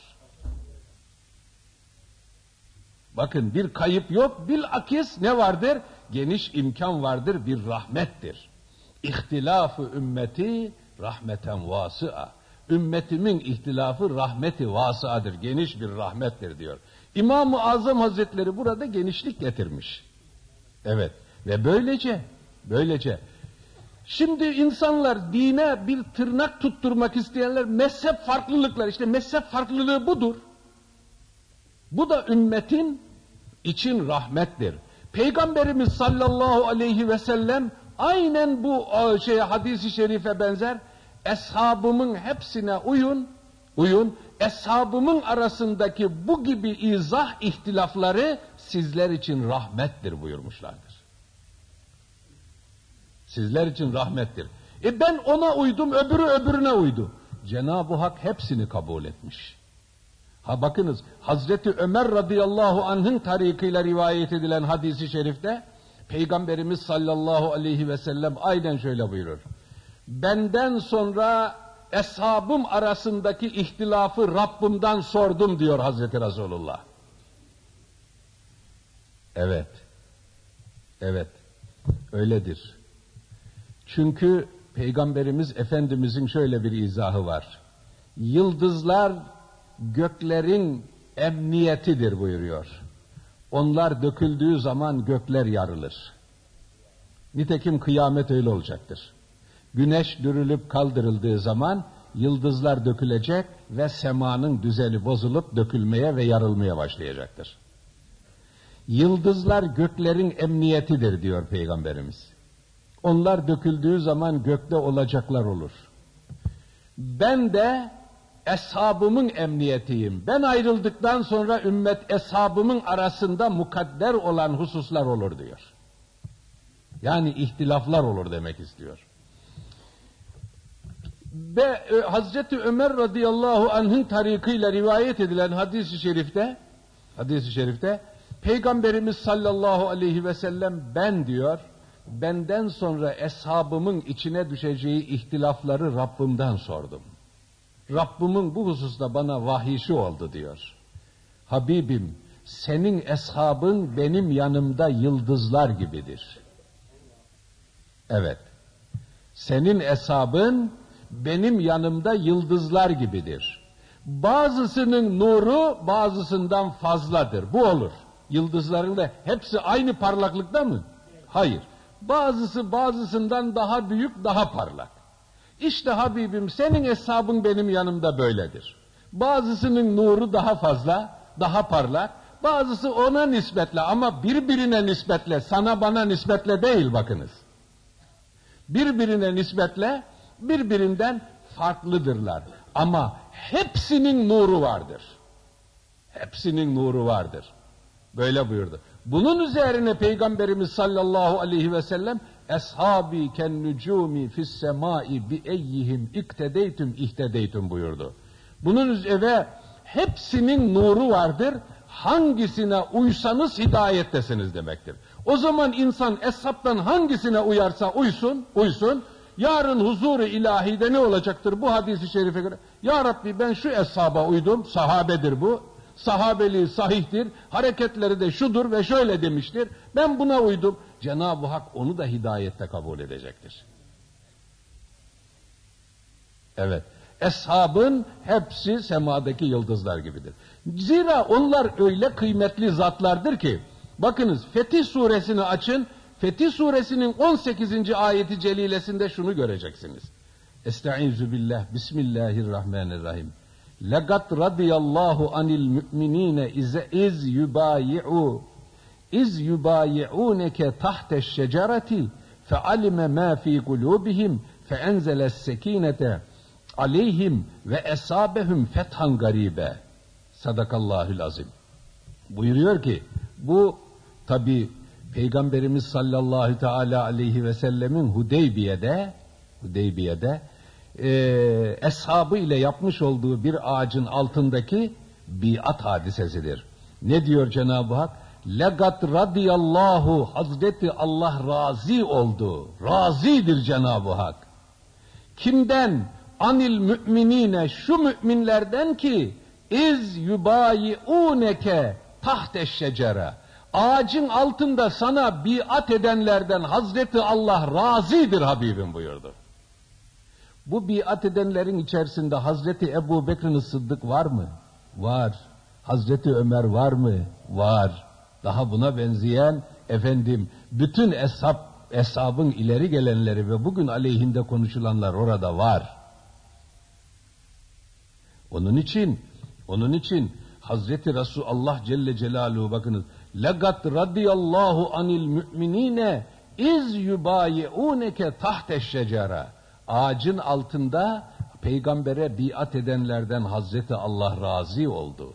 Speaker 1: Bakın bir kayıp yok, bilakis ne vardır? Geniş imkan vardır, bir rahmettir. İhtilafı ümmeti rahmeten vasıa. Ümmetimin ihtilafı rahmeti vasıadır, geniş bir rahmettir diyor. İmam-ı Azam Hazretleri burada genişlik getirmiş. Evet ve böylece, böylece Şimdi insanlar dine bir tırnak tutturmak isteyenler mezhep farklılıklar işte mezhep farklılığı budur. Bu da ümmetin için rahmettir. Peygamberimiz sallallahu aleyhi ve sellem aynen bu şey hadisi şerife benzer eshabımın hepsine uyun uyun eshabımın arasındaki bu gibi izah ihtilafları sizler için rahmettir buyurmuşlardır. Sizler için rahmettir. E ben ona uydum, öbürü öbürüne uydu. Cenab-ı Hak hepsini kabul etmiş. Ha bakınız Hazreti Ömer radıyallahu anh'ın tarikıyla rivayet edilen hadisi şerifte Peygamberimiz sallallahu aleyhi ve sellem aynen şöyle buyurur. Benden sonra eshabım arasındaki ihtilafı Rabbimden sordum diyor Hazreti Resulullah. Evet. Evet. Öyledir. Çünkü Peygamberimiz Efendimizin şöyle bir izahı var. Yıldızlar göklerin emniyetidir buyuruyor. Onlar döküldüğü zaman gökler yarılır. Nitekim kıyamet öyle olacaktır. Güneş dürülüp kaldırıldığı zaman yıldızlar dökülecek ve semanın düzeni bozulup dökülmeye ve yarılmaya başlayacaktır. Yıldızlar göklerin emniyetidir diyor Peygamberimiz. Onlar döküldüğü zaman gökte olacaklar olur. Ben de eshabımın emniyetiyim. Ben ayrıldıktan sonra ümmet eshabımın arasında mukadder olan hususlar olur diyor. Yani ihtilaflar olur demek istiyor. Ve e, Hazreti Ömer radıyallahu anh'ın tarikıyla rivayet edilen hadis-i şerifte hadis-i şerifte Peygamberimiz sallallahu aleyhi ve sellem ben diyor benden sonra eshabımın içine düşeceği ihtilafları Rabbimden sordum. Rabbimin bu hususta bana vahişi oldu diyor. Habibim senin eshabın benim yanımda yıldızlar gibidir. Evet. Senin eshabın benim yanımda yıldızlar gibidir. Bazısının nuru bazısından fazladır. Bu olur. Yıldızların da hepsi aynı parlaklıkta mı? Hayır. Bazısı bazısından daha büyük, daha parlak. İşte Habibim senin hesabın benim yanımda böyledir. Bazısının nuru daha fazla, daha parlak, bazısı ona nispetle ama birbirine nispetle, sana bana nispetle değil bakınız. Birbirine nispetle, birbirinden farklıdırlar. Ama hepsinin nuru vardır. Hepsinin nuru vardır. Böyle buyurdu. Bunun üzerine Peygamberimiz sallallahu aleyhi ve sellem Eshabi ken nucumi fis semai bi eyyihim iktedeytüm ihtedeytüm buyurdu. Bunun üzerine hepsinin nuru vardır. Hangisine uysanız hidayettesiniz demektir. O zaman insan eshaptan hangisine uyarsa uysun, uysun. Yarın huzuru ilahide ne olacaktır bu hadisi şerife göre? Ya Rabbi ben şu eshaba uydum, sahabedir bu sahabeliği sahihtir, hareketleri de şudur ve şöyle demiştir. Ben buna uydum. Cenab-ı Hak onu da hidayette kabul edecektir. Evet. Eshabın hepsi semadaki yıldızlar gibidir. Zira onlar öyle kıymetli zatlardır ki bakınız Fetih suresini açın. Fetih suresinin 18. ayeti celilesinde şunu göreceksiniz. Estaizu billah. Bismillahirrahmanirrahim. Legat radiyallahu anil müminine iz, iz yubayi'u iz yubayi'uneke tahte şecereti fealime ma fi kulubihim feenzeles sekinete aleyhim ve esabehum fethan garibe. Sadakallahül azim. Buyuruyor ki bu tabi Peygamberimiz sallallahu teala aleyhi ve sellemin Hudeybiye'de Hudeybiye'de e, eshabı ile yapmış olduğu bir ağacın altındaki biat hadisesidir. Ne diyor Cenab-ı Hak? Legat radiyallahu Hazreti Allah razi oldu. Razidir Cenab-ı Hak. Kimden? Anil müminine şu müminlerden ki iz yubayiuneke tahteş şecere. Ağacın altında sana biat edenlerden Hazreti Allah razidir Habibim buyurdu. Bu biat edenlerin içerisinde Hazreti Ebu Bekir'in Sıddık var mı? Var. Hazreti Ömer var mı? Var. Daha buna benzeyen efendim bütün eshab, eshabın ileri gelenleri ve bugün aleyhinde konuşulanlar orada var. Onun için onun için Hazreti Resul Allah Celle Celaluhu bakınız legat radiyallahu anil müminine iz yubayiuneke tahte şecera ağacın altında peygambere biat edenlerden Hazreti Allah razi oldu.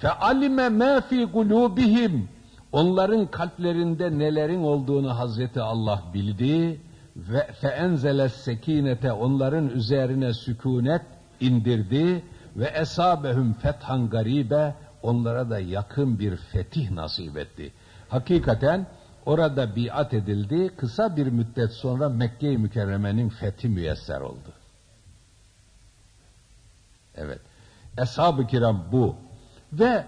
Speaker 1: Fealime ma fi kulubihim onların kalplerinde nelerin olduğunu Hazreti Allah bildi ve feenzele sekinete onların üzerine sükunet indirdi ve esabehum fethan garibe onlara da yakın bir fetih nasip etti. Hakikaten Orada biat edildi. Kısa bir müddet sonra Mekke-i Mükerreme'nin fethi müyesser oldu. Evet. Eshab-ı kiram bu. Ve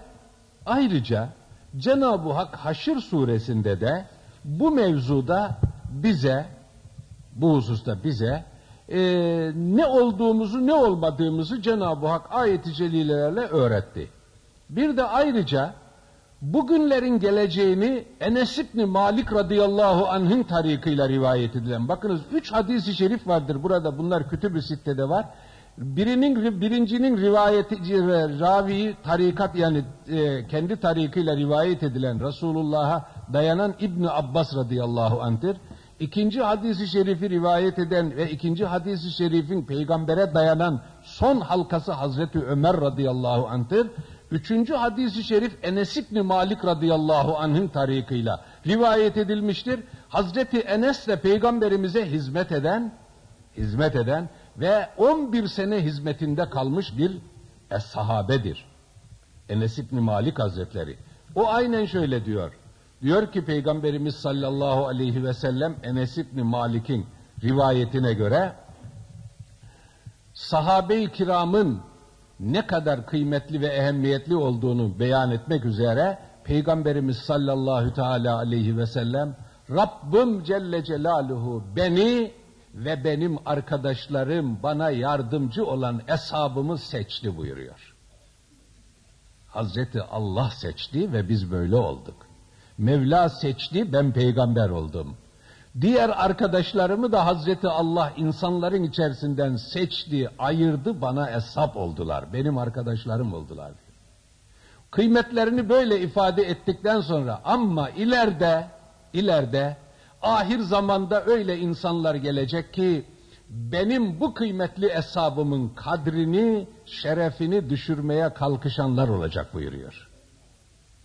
Speaker 1: ayrıca Cenab-ı Hak Haşr suresinde de bu mevzuda bize, bu hususta bize e, ne olduğumuzu ne olmadığımızı Cenab-ı Hak ayet-i celilelerle öğretti. Bir de ayrıca bugünlerin geleceğini Enes İbni Malik radıyallahu anh'ın tarikıyla rivayet edilen. Bakınız üç hadisi şerif vardır burada bunlar kütüb-ü sittede var. Birinin, birincinin rivayeti, ravi tarikat yani e, kendi tarikıyla rivayet edilen Resulullah'a dayanan İbni Abbas radıyallahu anh'tir. İkinci hadisi şerifi rivayet eden ve ikinci hadisi şerifin peygambere dayanan son halkası Hazreti Ömer radıyallahu anh'tır. Üçüncü hadisi şerif Enes İbni Malik radıyallahu anh'ın tarikıyla rivayet edilmiştir. Hazreti Enes de peygamberimize hizmet eden, hizmet eden ve 11 sene hizmetinde kalmış bir es sahabedir. Enes İbni Malik Hazretleri. O aynen şöyle diyor. Diyor ki Peygamberimiz sallallahu aleyhi ve sellem Enes İbni Malik'in rivayetine göre sahabe-i kiramın ne kadar kıymetli ve ehemmiyetli olduğunu beyan etmek üzere Peygamberimiz sallallahu teala aleyhi ve sellem Rabbim Celle Celaluhu beni ve benim arkadaşlarım bana yardımcı olan eshabımı seçti buyuruyor. Hazreti Allah seçti ve biz böyle olduk. Mevla seçti ben peygamber oldum. Diğer arkadaşlarımı da Hazreti Allah insanların içerisinden seçti, ayırdı, bana hesap oldular. Benim arkadaşlarım oldular. Kıymetlerini böyle ifade ettikten sonra ama ileride, ileride ahir zamanda öyle insanlar gelecek ki benim bu kıymetli hesabımın kadrini, şerefini düşürmeye kalkışanlar olacak buyuruyor.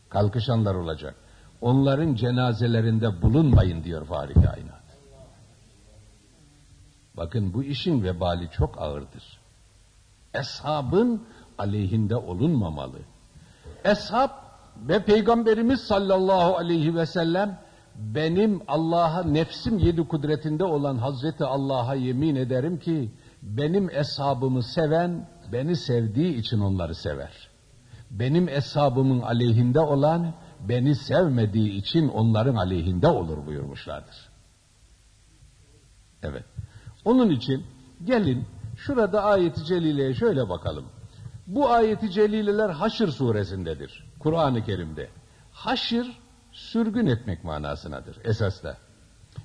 Speaker 1: Kalkışanlar olacak onların cenazelerinde bulunmayın diyor Fahri Kainat. Bakın bu işin vebali çok ağırdır. Eshabın aleyhinde olunmamalı. Eshab ve Peygamberimiz sallallahu aleyhi ve sellem benim Allah'a nefsim yedi kudretinde olan Hazreti Allah'a yemin ederim ki benim eshabımı seven beni sevdiği için onları sever. Benim eshabımın aleyhinde olan beni sevmediği için onların aleyhinde olur buyurmuşlardır. Evet. Onun için gelin şurada ayeti celileye şöyle bakalım. Bu ayeti celileler Haşr suresindedir. Kur'an-ı Kerim'de. Haşr sürgün etmek manasınadır esasda.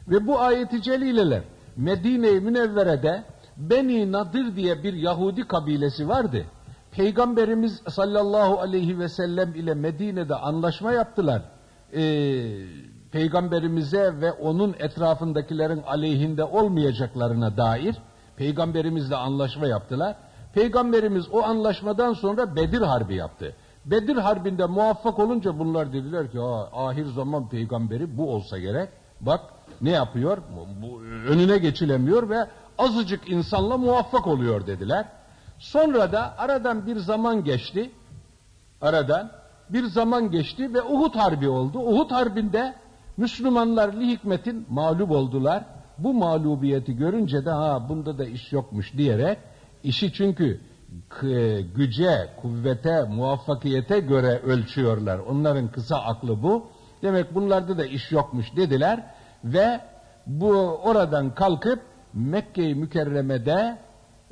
Speaker 1: Ve bu ayeti celileler Medine-i Münevvere'de Beni Nadir diye bir Yahudi kabilesi vardı. Peygamberimiz sallallahu aleyhi ve sellem ile Medine'de anlaşma yaptılar. Ee, Peygamberimize ve onun etrafındakilerin aleyhinde olmayacaklarına dair Peygamberimizle anlaşma yaptılar. Peygamberimiz o anlaşmadan sonra Bedir Harbi yaptı. Bedir Harbi'nde muvaffak olunca bunlar dediler ki ahir zaman peygamberi bu olsa gerek. Bak ne yapıyor? Bu, önüne geçilemiyor ve azıcık insanla muvaffak oluyor dediler. Sonra da aradan bir zaman geçti. Aradan bir zaman geçti ve Uhud Harbi oldu. Uhud Harbi'nde Müslümanlar li hikmetin mağlup oldular. Bu mağlubiyeti görünce de ha bunda da iş yokmuş diyerek işi çünkü güce, kuvvete, muvaffakiyete göre ölçüyorlar. Onların kısa aklı bu. Demek bunlarda da iş yokmuş dediler ve bu oradan kalkıp Mekke-i Mükerreme'de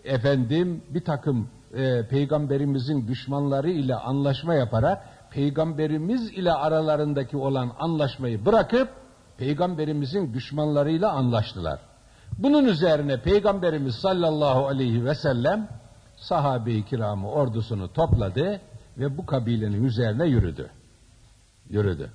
Speaker 1: efendim bir takım e, peygamberimizin düşmanları ile anlaşma yaparak peygamberimiz ile aralarındaki olan anlaşmayı bırakıp peygamberimizin düşmanlarıyla anlaştılar. Bunun üzerine peygamberimiz sallallahu aleyhi ve sellem sahabe-i kiramı ordusunu topladı ve bu kabilenin üzerine yürüdü. Yürüdü.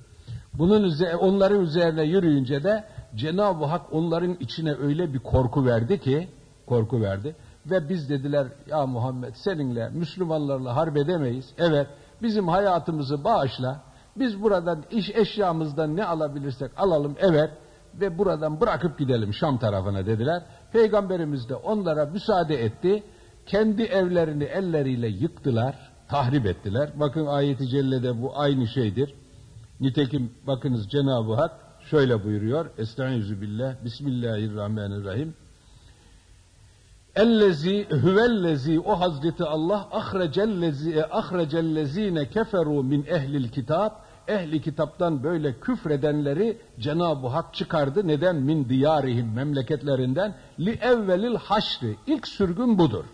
Speaker 1: Bunun üzerine, onların üzerine yürüyünce de Cenab-ı Hak onların içine öyle bir korku verdi ki, korku verdi. Ve biz dediler ya Muhammed seninle Müslümanlarla harp edemeyiz. Evet bizim hayatımızı bağışla. Biz buradan iş eşyamızdan ne alabilirsek alalım evet ve buradan bırakıp gidelim Şam tarafına dediler. Peygamberimiz de onlara müsaade etti. Kendi evlerini elleriyle yıktılar, tahrip ettiler. Bakın ayeti cellede bu aynı şeydir. Nitekim bakınız Cenab-ı Hak şöyle buyuruyor. Estaizu billah, Bismillahirrahmanirrahim. Ellezi huvellezi o Hazreti Allah ahrecellezi ahrecellezine keferu min ehlil kitap ehli kitaptan böyle küfredenleri Cenab-ı Hak çıkardı. Neden? Min diyarihim memleketlerinden li evvelil haşri. İlk sürgün budur.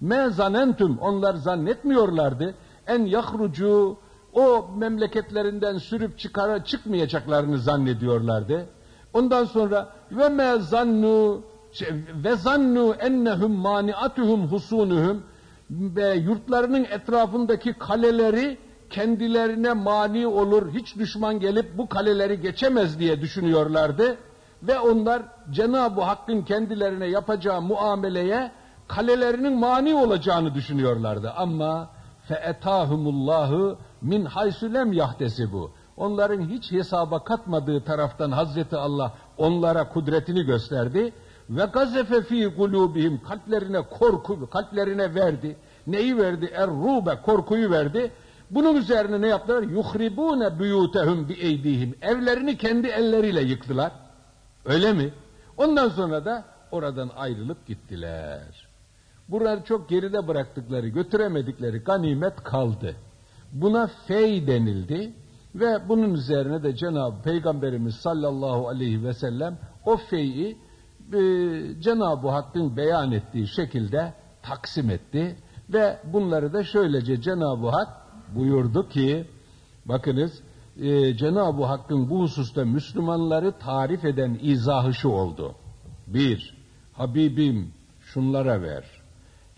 Speaker 1: Me zanentum onlar zannetmiyorlardı. En yahrucu o memleketlerinden sürüp çıkara çıkmayacaklarını zannediyorlardı. Ondan sonra ve me zannu şey, ve zannu ennehum maniatuhum husunuhum ve yurtlarının etrafındaki kaleleri kendilerine mani olur, hiç düşman gelip bu kaleleri geçemez diye düşünüyorlardı. Ve onlar Cenab-ı Hakk'ın kendilerine yapacağı muameleye kalelerinin mani olacağını düşünüyorlardı. Ama feetahumullahu min haysu lem yahtesibu. Onların hiç hesaba katmadığı taraftan Hazreti Allah onlara kudretini gösterdi ve gazefe fi kulubihim kalplerine korku kalplerine verdi. Neyi verdi? Er-rube korkuyu verdi. Bunun üzerine ne yaptılar? Yuhribune buyutehum bi eydihim. Evlerini kendi elleriyle yıktılar. Öyle mi? Ondan sonra da oradan ayrılıp gittiler. Buraları çok geride bıraktıkları, götüremedikleri ganimet kaldı. Buna fey denildi ve bunun üzerine de Cenab-ı Peygamberimiz sallallahu aleyhi ve sellem o feyi e, Cenab-ı Hakk'ın beyan ettiği şekilde taksim etti ve bunları da şöylece Cenab-ı Hak buyurdu ki, bakınız e, Cenab-ı Hakk'ın bu hususta Müslümanları tarif eden izahı şu oldu. Bir, Habibim şunlara ver.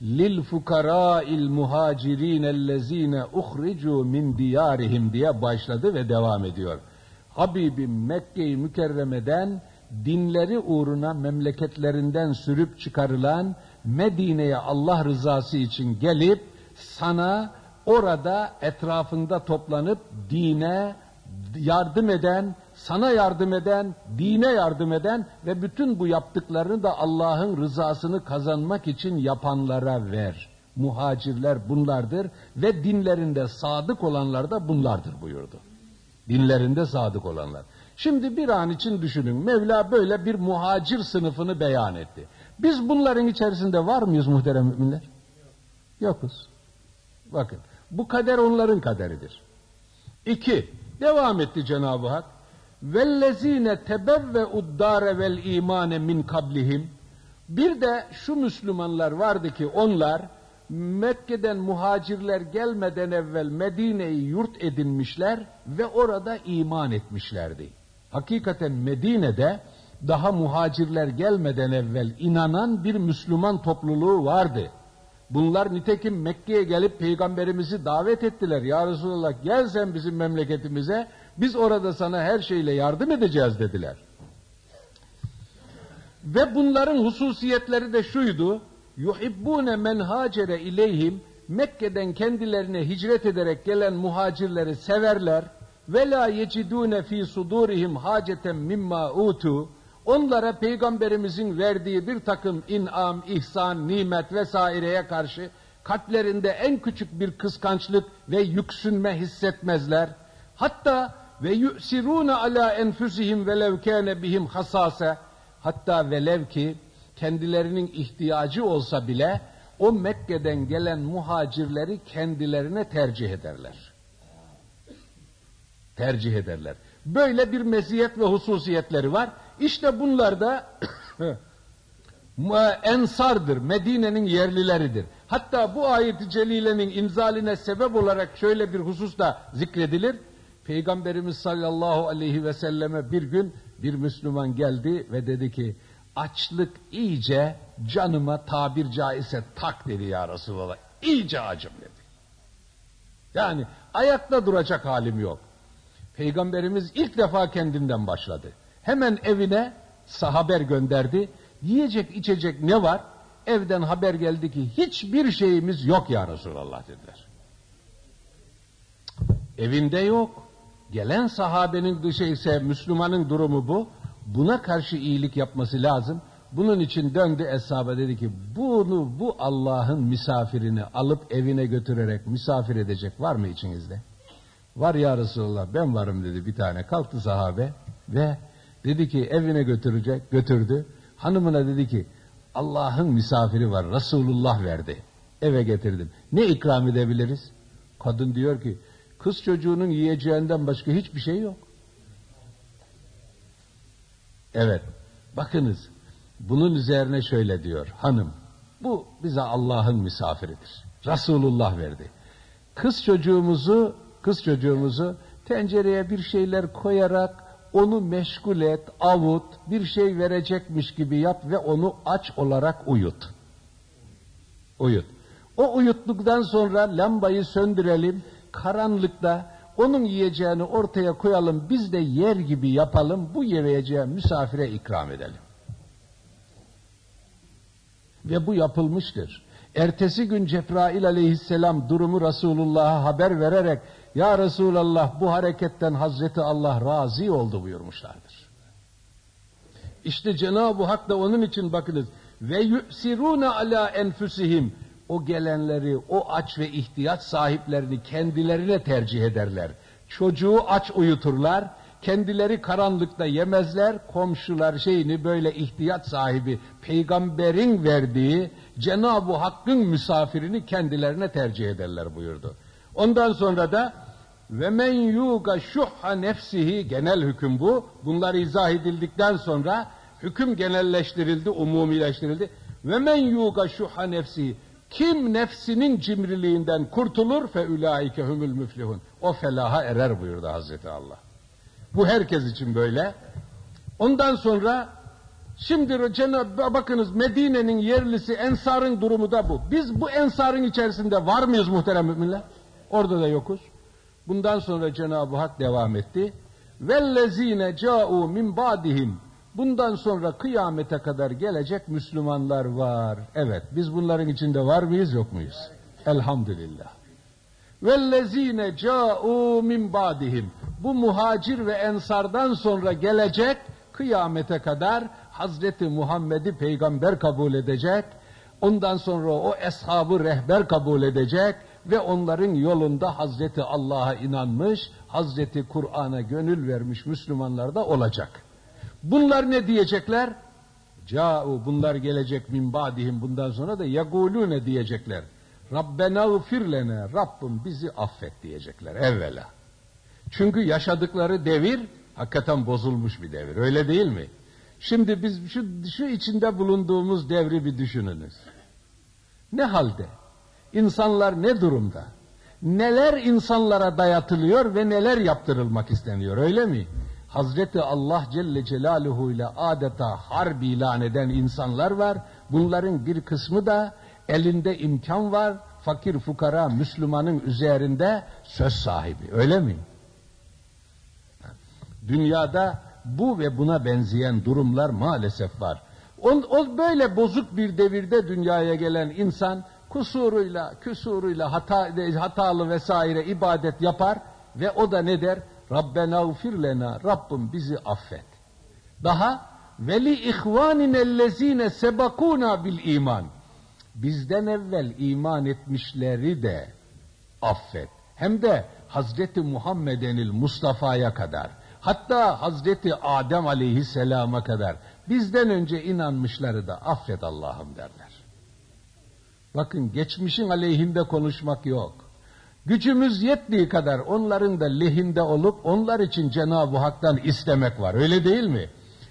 Speaker 1: Lil fukara'il muhacirin ellezine uhricu min diyarihim diye başladı ve devam ediyor. Habibim Mekke-i Mükerreme'den dinleri uğruna memleketlerinden sürüp çıkarılan Medine'ye Allah rızası için gelip sana orada etrafında toplanıp dine yardım eden, sana yardım eden, dine yardım eden ve bütün bu yaptıklarını da Allah'ın rızasını kazanmak için yapanlara ver. Muhacirler bunlardır ve dinlerinde sadık olanlar da bunlardır buyurdu. Dinlerinde sadık olanlar. Şimdi bir an için düşünün. Mevla böyle bir muhacir sınıfını beyan etti. Biz bunların içerisinde var mıyız muhterem müminler? Yokuz. Bakın. Bu kader onların kaderidir. İki, devam etti Cenab-ı Hak vellezine tebevve uddare vel imane min kablihim bir de şu Müslümanlar vardı ki onlar Mekke'den muhacirler gelmeden evvel Medine'yi yurt edinmişler ve orada iman etmişlerdi. Hakikaten Medine'de daha muhacirler gelmeden evvel inanan bir Müslüman topluluğu vardı. Bunlar nitekim Mekke'ye gelip peygamberimizi davet ettiler. Ya Resulallah gel sen bizim memleketimize, biz orada sana her şeyle yardım edeceğiz dediler. Ve bunların hususiyetleri de şuydu. Yuhibbune men hacere ileyhim Mekke'den kendilerine hicret ederek gelen muhacirleri severler. Ve la yecidune fi sudurihim haceten mimma utu onlara peygamberimizin verdiği bir takım inam, ihsan, nimet vesaireye karşı kalplerinde en küçük bir kıskançlık ve yüksünme hissetmezler. Hatta ve yu'siruna ala enfusihim velev kâne bihim hasase hatta velev ki kendilerinin ihtiyacı olsa bile o Mekke'den gelen muhacirleri kendilerine tercih ederler. Tercih ederler. Böyle bir meziyet ve hususiyetleri var. İşte bunlar da <coughs> ensardır, Medine'nin yerlileridir. Hatta bu ayet-i celilenin inzaline sebep olarak şöyle bir husus da zikredilir. Peygamberimiz sallallahu aleyhi ve selleme bir gün bir Müslüman geldi ve dedi ki açlık iyice canıma tabir caizse tak dedi ya Resulallah. İyice acım dedi. Yani ayakta duracak halim yok. Peygamberimiz ilk defa kendinden başladı. Hemen evine sahaber gönderdi. Yiyecek içecek ne var? Evden haber geldi ki hiçbir şeyimiz yok ya Resulallah dediler. Evinde yok. Gelen sahabenin dışı ise Müslümanın durumu bu. Buna karşı iyilik yapması lazım. Bunun için döndü eshaba dedi ki bunu bu Allah'ın misafirini alıp evine götürerek misafir edecek var mı içinizde? Var ya Resulallah ben varım dedi bir tane kalktı sahabe ve Dedi ki evine götürecek, götürdü. Hanımına dedi ki Allah'ın misafiri var. Resulullah verdi. Eve getirdim. Ne ikram edebiliriz? Kadın diyor ki kız çocuğunun yiyeceğinden başka hiçbir şey yok. Evet. Bakınız. Bunun üzerine şöyle diyor hanım. Bu bize Allah'ın misafiridir. Resulullah verdi. Kız çocuğumuzu, kız çocuğumuzu tencereye bir şeyler koyarak onu meşgul et, avut, bir şey verecekmiş gibi yap ve onu aç olarak uyut. Uyut. O uyuttuktan sonra lambayı söndürelim, karanlıkta onun yiyeceğini ortaya koyalım, biz de yer gibi yapalım, bu yiyeceği misafire ikram edelim. Ve bu yapılmıştır. Ertesi gün Cebrail aleyhisselam durumu Resulullah'a haber vererek Ya Resulallah bu hareketten Hazreti Allah razı oldu buyurmuşlardır. İşte Cenab-ı Hak da onun için bakınız ve yu'siruna ala enfusihim o gelenleri, o aç ve ihtiyaç sahiplerini kendilerine tercih ederler. Çocuğu aç uyuturlar, kendileri karanlıkta yemezler, komşular şeyini böyle ihtiyaç sahibi, peygamberin verdiği Cenab-ı Hakk'ın misafirini kendilerine tercih ederler buyurdu. Ondan sonra da ve men yuga şuhha nefsihi genel hüküm bu. Bunlar izah edildikten sonra hüküm genelleştirildi, umumileştirildi. Ve men yuga şuhha nefsihi kim nefsinin cimriliğinden kurtulur fe ulaike humul müflihun. O felaha erer buyurdu Hazreti Allah. Bu herkes için böyle. Ondan sonra şimdi Cenab bakınız Medine'nin yerlisi Ensar'ın durumu da bu. Biz bu Ensar'ın içerisinde var mıyız muhterem müminler? Orada da yokuz. Bundan sonra Cenab-ı Hak devam etti. Vellezine ca'u min ba'dihim Bundan sonra kıyamete kadar gelecek Müslümanlar var. Evet, biz bunların içinde var mıyız, yok muyuz? Elhamdülillah. Vellezine ca'u min ba'dihim. Bu muhacir ve ensardan sonra gelecek kıyamete kadar Hazreti Muhammed'i peygamber kabul edecek. Ondan sonra o eshabı rehber kabul edecek ve onların yolunda Hazreti Allah'a inanmış, Hazreti Kur'an'a gönül vermiş Müslümanlar da olacak. Bunlar ne diyecekler? Ca'u bunlar gelecek min badihim bundan sonra da yagulune diyecekler. Rabbena gfir lene Rabbim bizi affet diyecekler evvela. Çünkü yaşadıkları devir hakikaten bozulmuş bir devir öyle değil mi? Şimdi biz şu, şu içinde bulunduğumuz devri bir düşününüz. Ne halde? İnsanlar ne durumda? Neler insanlara dayatılıyor ve neler yaptırılmak isteniyor öyle mi? Hazreti Allah Celle Celaluhu ile adeta harbi ilan eden insanlar var. Bunların bir kısmı da elinde imkan var. Fakir fukara Müslümanın üzerinde söz sahibi. Öyle mi? Dünyada bu ve buna benzeyen durumlar maalesef var. O, o böyle bozuk bir devirde dünyaya gelen insan kusuruyla, küsuruyla, hata, hatalı vesaire ibadet yapar ve o da ne der? Rabbena ufir lena, Rabbim bizi affet. Daha veli ihvaninellezine sebakuna bil iman. Bizden evvel iman etmişleri de affet. Hem de Hazreti Muhammedenil Mustafa'ya kadar. Hatta Hazreti Adem aleyhisselama kadar bizden önce inanmışları da affet Allah'ım derler. Bakın geçmişin aleyhinde konuşmak yok. Gücümüz yettiği kadar onların da lehinde olup onlar için Cenab-ı Hak'tan istemek var. Öyle değil mi?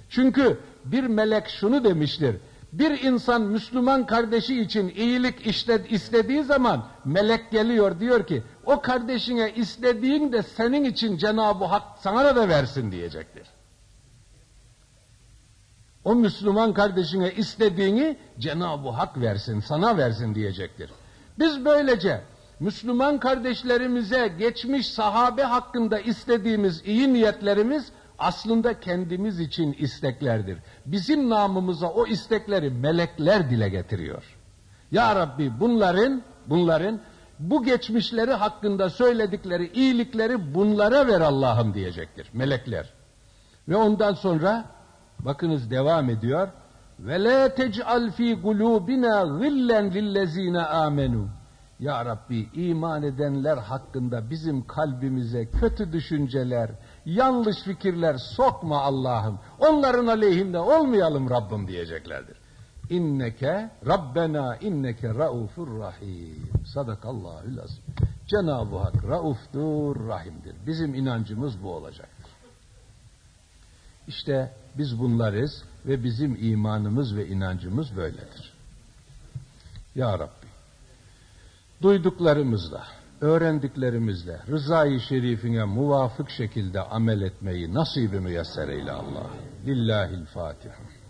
Speaker 1: Çünkü bir melek şunu demiştir. Bir insan Müslüman kardeşi için iyilik istediği zaman melek geliyor diyor ki o kardeşine istediğin de senin için Cenab-ı Hak sana da versin diyecektir. O Müslüman kardeşine istediğini Cenab-ı Hak versin, sana versin diyecektir. Biz böylece Müslüman kardeşlerimize geçmiş sahabe hakkında istediğimiz iyi niyetlerimiz aslında kendimiz için isteklerdir. Bizim namımıza o istekleri melekler dile getiriyor. Ya Rabbi bunların, bunların bu geçmişleri hakkında söyledikleri iyilikleri bunlara ver Allah'ım diyecektir melekler. Ve ondan sonra bakınız devam ediyor. Ve la tec'al fi kulubina gillen lillezine amenu. Ya Rabbi iman edenler hakkında bizim kalbimize kötü düşünceler, yanlış fikirler sokma Allah'ım. Onların aleyhinde olmayalım Rabbim diyeceklerdir. inneke Rabbena inneke raufur rahim. Sadakallahül azim. Cenab-ı Hak rauftur, rahimdir. Bizim inancımız bu olacak. İşte biz bunlarız ve bizim imanımız ve inancımız böyledir. Ya Rabbi, duyduklarımızla, öğrendiklerimizle rızayı şerifine muvafık şekilde amel etmeyi nasip-i müyesser Allah. Lillahil Fatiha.